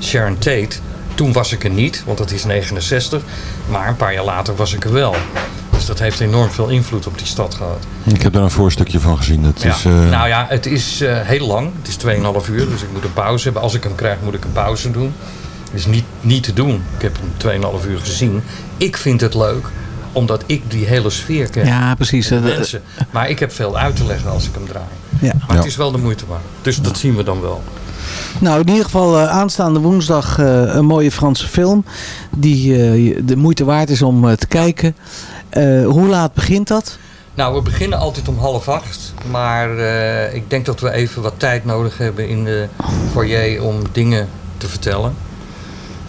Sharon Tate. Toen was ik er niet, want dat is 69. Maar een paar jaar later was ik er wel. Dus dat heeft enorm veel invloed op die stad gehad. Ik heb daar een voorstukje van gezien. Dat Ja. is, eh, Nou ja, het is heel lang. Het is 2,5 uur, dus ik moet een pauze hebben. Als ik hem krijg, moet ik een pauze doen. Is niet, niet te doen. Ik heb hem 2,5 uur gezien. Ik vind het leuk, omdat ik die hele sfeer ken. Ja, precies. De mensen. Maar ik heb veel uit te leggen als ik hem draai. Ja. Maar het is wel de moeite waard. Dus dat zien we dan wel. Nou, in ieder geval eh, aanstaande woensdag eh, een mooie Franse film. Die eh, de moeite waard is om te kijken. Eh, hoe laat begint dat? Nou, we beginnen altijd om half acht. Maar eh, ik denk dat we even wat tijd nodig hebben in de foyer om dingen te vertellen.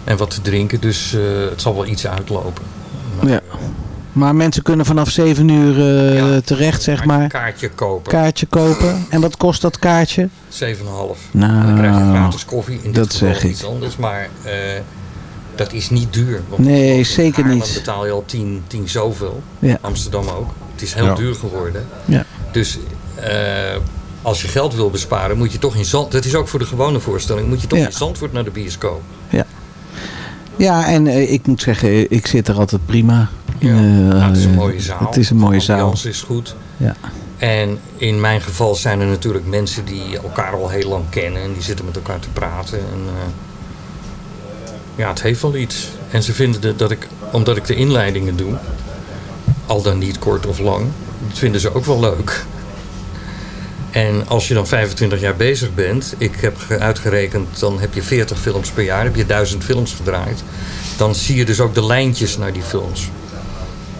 En wat te drinken. Dus eh, het zal wel iets uitlopen. Ja. Maar mensen kunnen vanaf 7 uur eh, terecht, zeg maar. Kaartje kopen. Kaartje kopen. En wat kost dat kaartje? 7,5. Nou, dan krijg je gratis koffie. In dit dat geval zeg ik. iets anders. Maar eh, dat is niet duur. Want Nee, zeker niet. betaal je al 10, 10 zoveel. Ja. Amsterdam ook. Het is heel Ja. duur geworden. Ja. Dus eh, als je geld wil besparen, moet je toch in Zand... Dat is ook voor de gewone voorstelling. Moet je toch Ja. in Zandvoort naar de bioscoop. Ja. Ja, en eh, ik moet zeggen, ik zit er altijd prima. Ja. eh, Nou, het is een mooie zaal. Het is een mooie De zaal. ambiance is goed. Ja. En in mijn geval zijn er natuurlijk mensen die elkaar al heel lang kennen. En die zitten met elkaar te praten. En, eh, ja, het heeft wel iets. En ze vinden de- dat ik, omdat ik de inleidingen doe, al dan niet kort of lang, dat vinden ze ook wel leuk. En als je dan 25 jaar bezig bent, ik heb ge- uitgerekend, dan heb je 40 films per jaar, heb je 1000 films gedraaid. Dan zie je dus ook de lijntjes naar die films.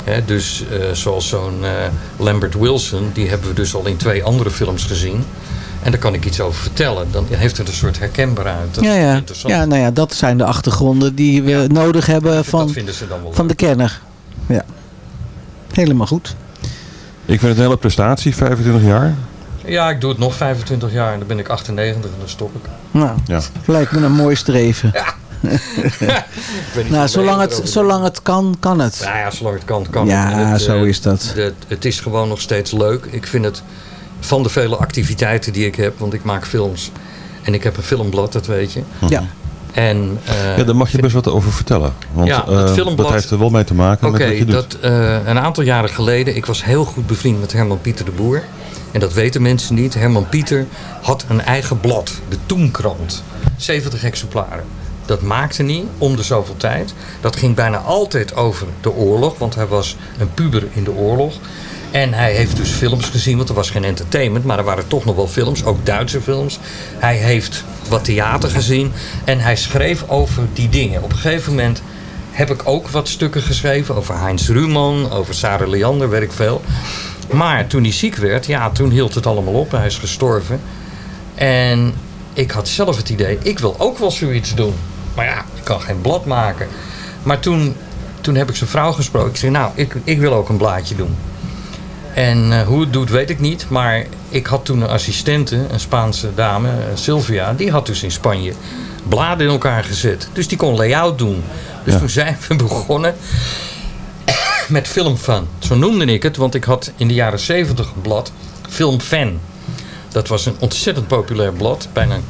Hè, dus eh, zoals zo'n eh, Lambert Wilson, die hebben we dus al in twee andere films gezien. En daar kan ik iets over vertellen. Dan heeft het een soort herkenbaarheid. Dat ja, is ja. interessant. ja, nou ja, dat zijn de achtergronden die we nodig hebben van, vinden ze dan wel van de kenner. Ja. Helemaal goed. Ik vind het een hele prestatie, 25 jaar. Ja, ik doe het nog 25 jaar en dan ben ik 98 en dan stop ik. Nou, Ja. lijkt me een mooi streven. niet nou, zolang het, zolang het kan, kan het. Nou ja, zolang het kan, kan Ja, het. Het, zo eh, is dat. de- het is gewoon nog steeds leuk. Ik vind het van de vele activiteiten die ik heb, want ik maak films. En ik heb een filmblad, dat weet je. Ja. En, eh, ja, daar mag je best wat over vertellen. Want Ja, eh, het filmblad- dat heeft er wel mee te maken Oké, met wat je doet. dat eh, een aantal jaren geleden, ik was heel goed bevriend met Herman Pieter de Boer. En dat weten mensen niet. Herman Pieter had een eigen blad, de Toenkrant. 70 exemplaren. Dat maakte hij om de zoveel tijd. Dat ging bijna altijd over de oorlog, want hij was een puber in de oorlog. En hij heeft dus films gezien, want er was geen entertainment, maar er waren toch nog wel films, ook Duitse films. Hij heeft wat theater gezien en hij schreef over die dingen. Op een gegeven moment heb ik ook wat stukken geschreven over Heinz Ruhmann, over Sarah Leander, weet veel. Maar toen hij ziek werd, ja, toen hield het allemaal op. Hij is gestorven. En ik had zelf het idee, ik wil ook wel zoiets doen. Maar ja, ik kan geen blad maken. Maar toen, toen heb ik zijn vrouw gesproken. Ik zei, nou, ik, ik wil ook een blaadje doen. En eh, hoe het doet, weet ik niet. Maar ik had toen een assistente, een Spaanse dame, eh, Sylvia. Die had dus in Spanje bladen in elkaar gezet. Dus die kon layout doen. Dus Ja. toen zijn we begonnen met Filmfan. Zo noemde ik het, want ik had in de jaren 70 een blad Filmfan. Dat was een ontzettend populair blad, bijna een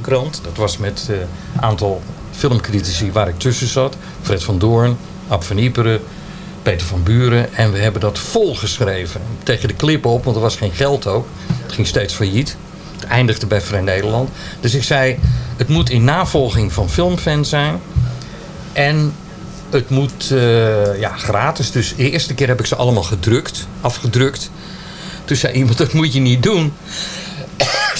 krant. Dat was met een aantal filmcritici waar ik tussen zat. Fred van Doorn, Ab van Ieperen, Peter van Buren. En we hebben dat volgeschreven. Tegen de klippen op, want er was geen geld ook. Het ging steeds failliet. Het eindigde bij Vrij Nederland. Dus ik zei, het moet in navolging van Filmfan zijn. En het moet eh, ja, gratis. Dus de eerste keer heb ik ze allemaal gedrukt, afgedrukt. Toen zei iemand, dat moet je niet doen.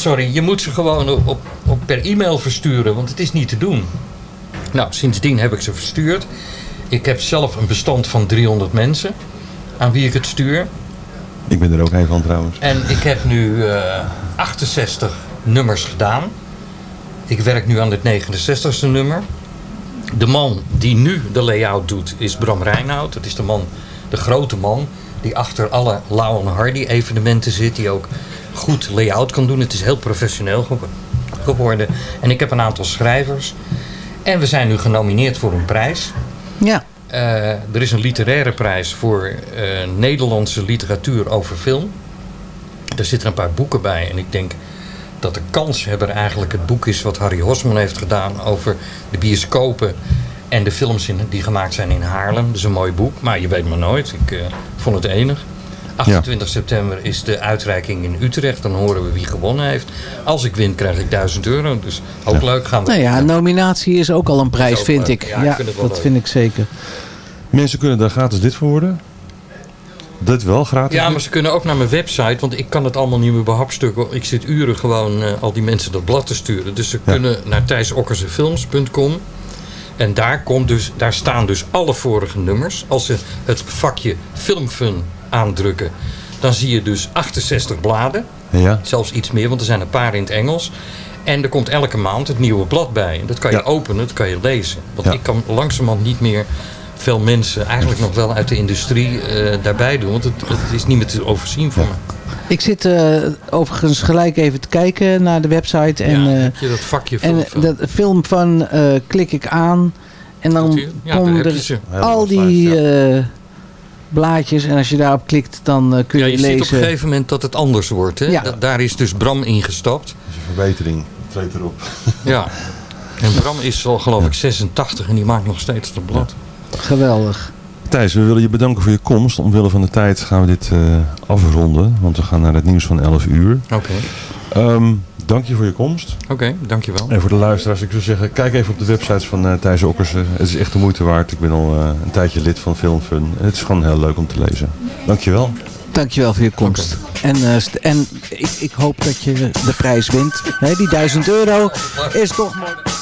Sorry, je moet ze gewoon op, op, per e-mail versturen, want het is niet te doen. Nou, sindsdien heb ik ze verstuurd. Ik heb zelf een bestand van 300 mensen aan wie ik het stuur. Ik ben er ook een van trouwens. En ik heb nu eh, 68 nummers gedaan. Ik werk nu aan het 69ste nummer. De man die nu de layout doet is Bram Reinoud. Dat is de man, de grote man die achter alle Lau en Hardy evenementen zit. Die ook goed layout kan doen. Het is heel professioneel ge- geworden. En ik heb een aantal schrijvers. En we zijn nu genomineerd voor een prijs. Ja. Eh, er is een literaire prijs voor eh, Nederlandse literatuur over film. Er zitten een paar boeken bij. En ik denk dat de kanshebber eigenlijk het boek is wat Harry Hosman heeft gedaan over de bioscopen en de films in, die gemaakt zijn in Haarlem. Dat is een mooi boek, maar je weet maar nooit. Ik eh, vond het enig. 28 september is de uitreiking in Utrecht. Dan horen we wie gewonnen heeft. Als ik win, krijg ik 1000 euro. Dus ook leuk gaan we. Nou ja, een nominatie is ook al een prijs, vind leuk. ik. Ja, ik vind dat leuk. vind ik zeker. Mensen kunnen daar gratis dit voor worden. Dit wel gratis. Ja, maar ze kunnen ook naar mijn website, want ik kan het allemaal niet meer behapstukken. Ik zit uren gewoon eh, al die mensen dat blad te sturen. Dus ze kunnen naar thijsokkersenfilms.com. En daar, komt dus, daar staan dus alle vorige nummers. Als ze het vakje filmfun aandrukken, dan zie je dus 68 bladen. Ja. Zelfs iets meer, want er zijn een paar in het Engels. En er komt elke maand het nieuwe blad bij. En dat kan je openen, dat kan je lezen. Want Ja. ik kan langzamerhand niet meer veel mensen, eigenlijk nog wel uit de industrie, eh, daarbij doen. Want het, het is niet meer te overzien voor me. Ik zit eh, overigens gelijk even te kijken naar de website. En, Ja, eh, heb je dat vakje en filmfun. dat film van eh, klik ik aan. En dan. Ja, komen heb je er ze. al die eh, blaadjes. En als je daarop klikt, dan eh, kun Ja, je, je ziet op lezen. een gegeven moment dat het anders wordt. Hè? Ja. Da- Daar is dus Bram ingestapt. Dat is een verbetering. Treed erop. Ja. En Bram is al geloof ik 86 en die maakt nog steeds het blad. Geweldig. Thijs, we willen je bedanken voor je komst. Omwille van de tijd gaan we dit eh, afronden. Want we gaan naar het nieuws van 11 uur. Oké. Ehm, dank je voor je komst. Oké, dankjewel. En voor de luisteraars, ik zou zeggen, kijk even op de websites van eh Thijs Okkersen. Het is echt de moeite waard. Ik ben al eh, een tijdje lid van Filmfun. Het is gewoon heel leuk om te lezen. Dankjewel. Dankjewel voor je komst. En, eh, en ik, ik hoop dat je de prijs wint. Hè, die 1000 euro is toch mooi.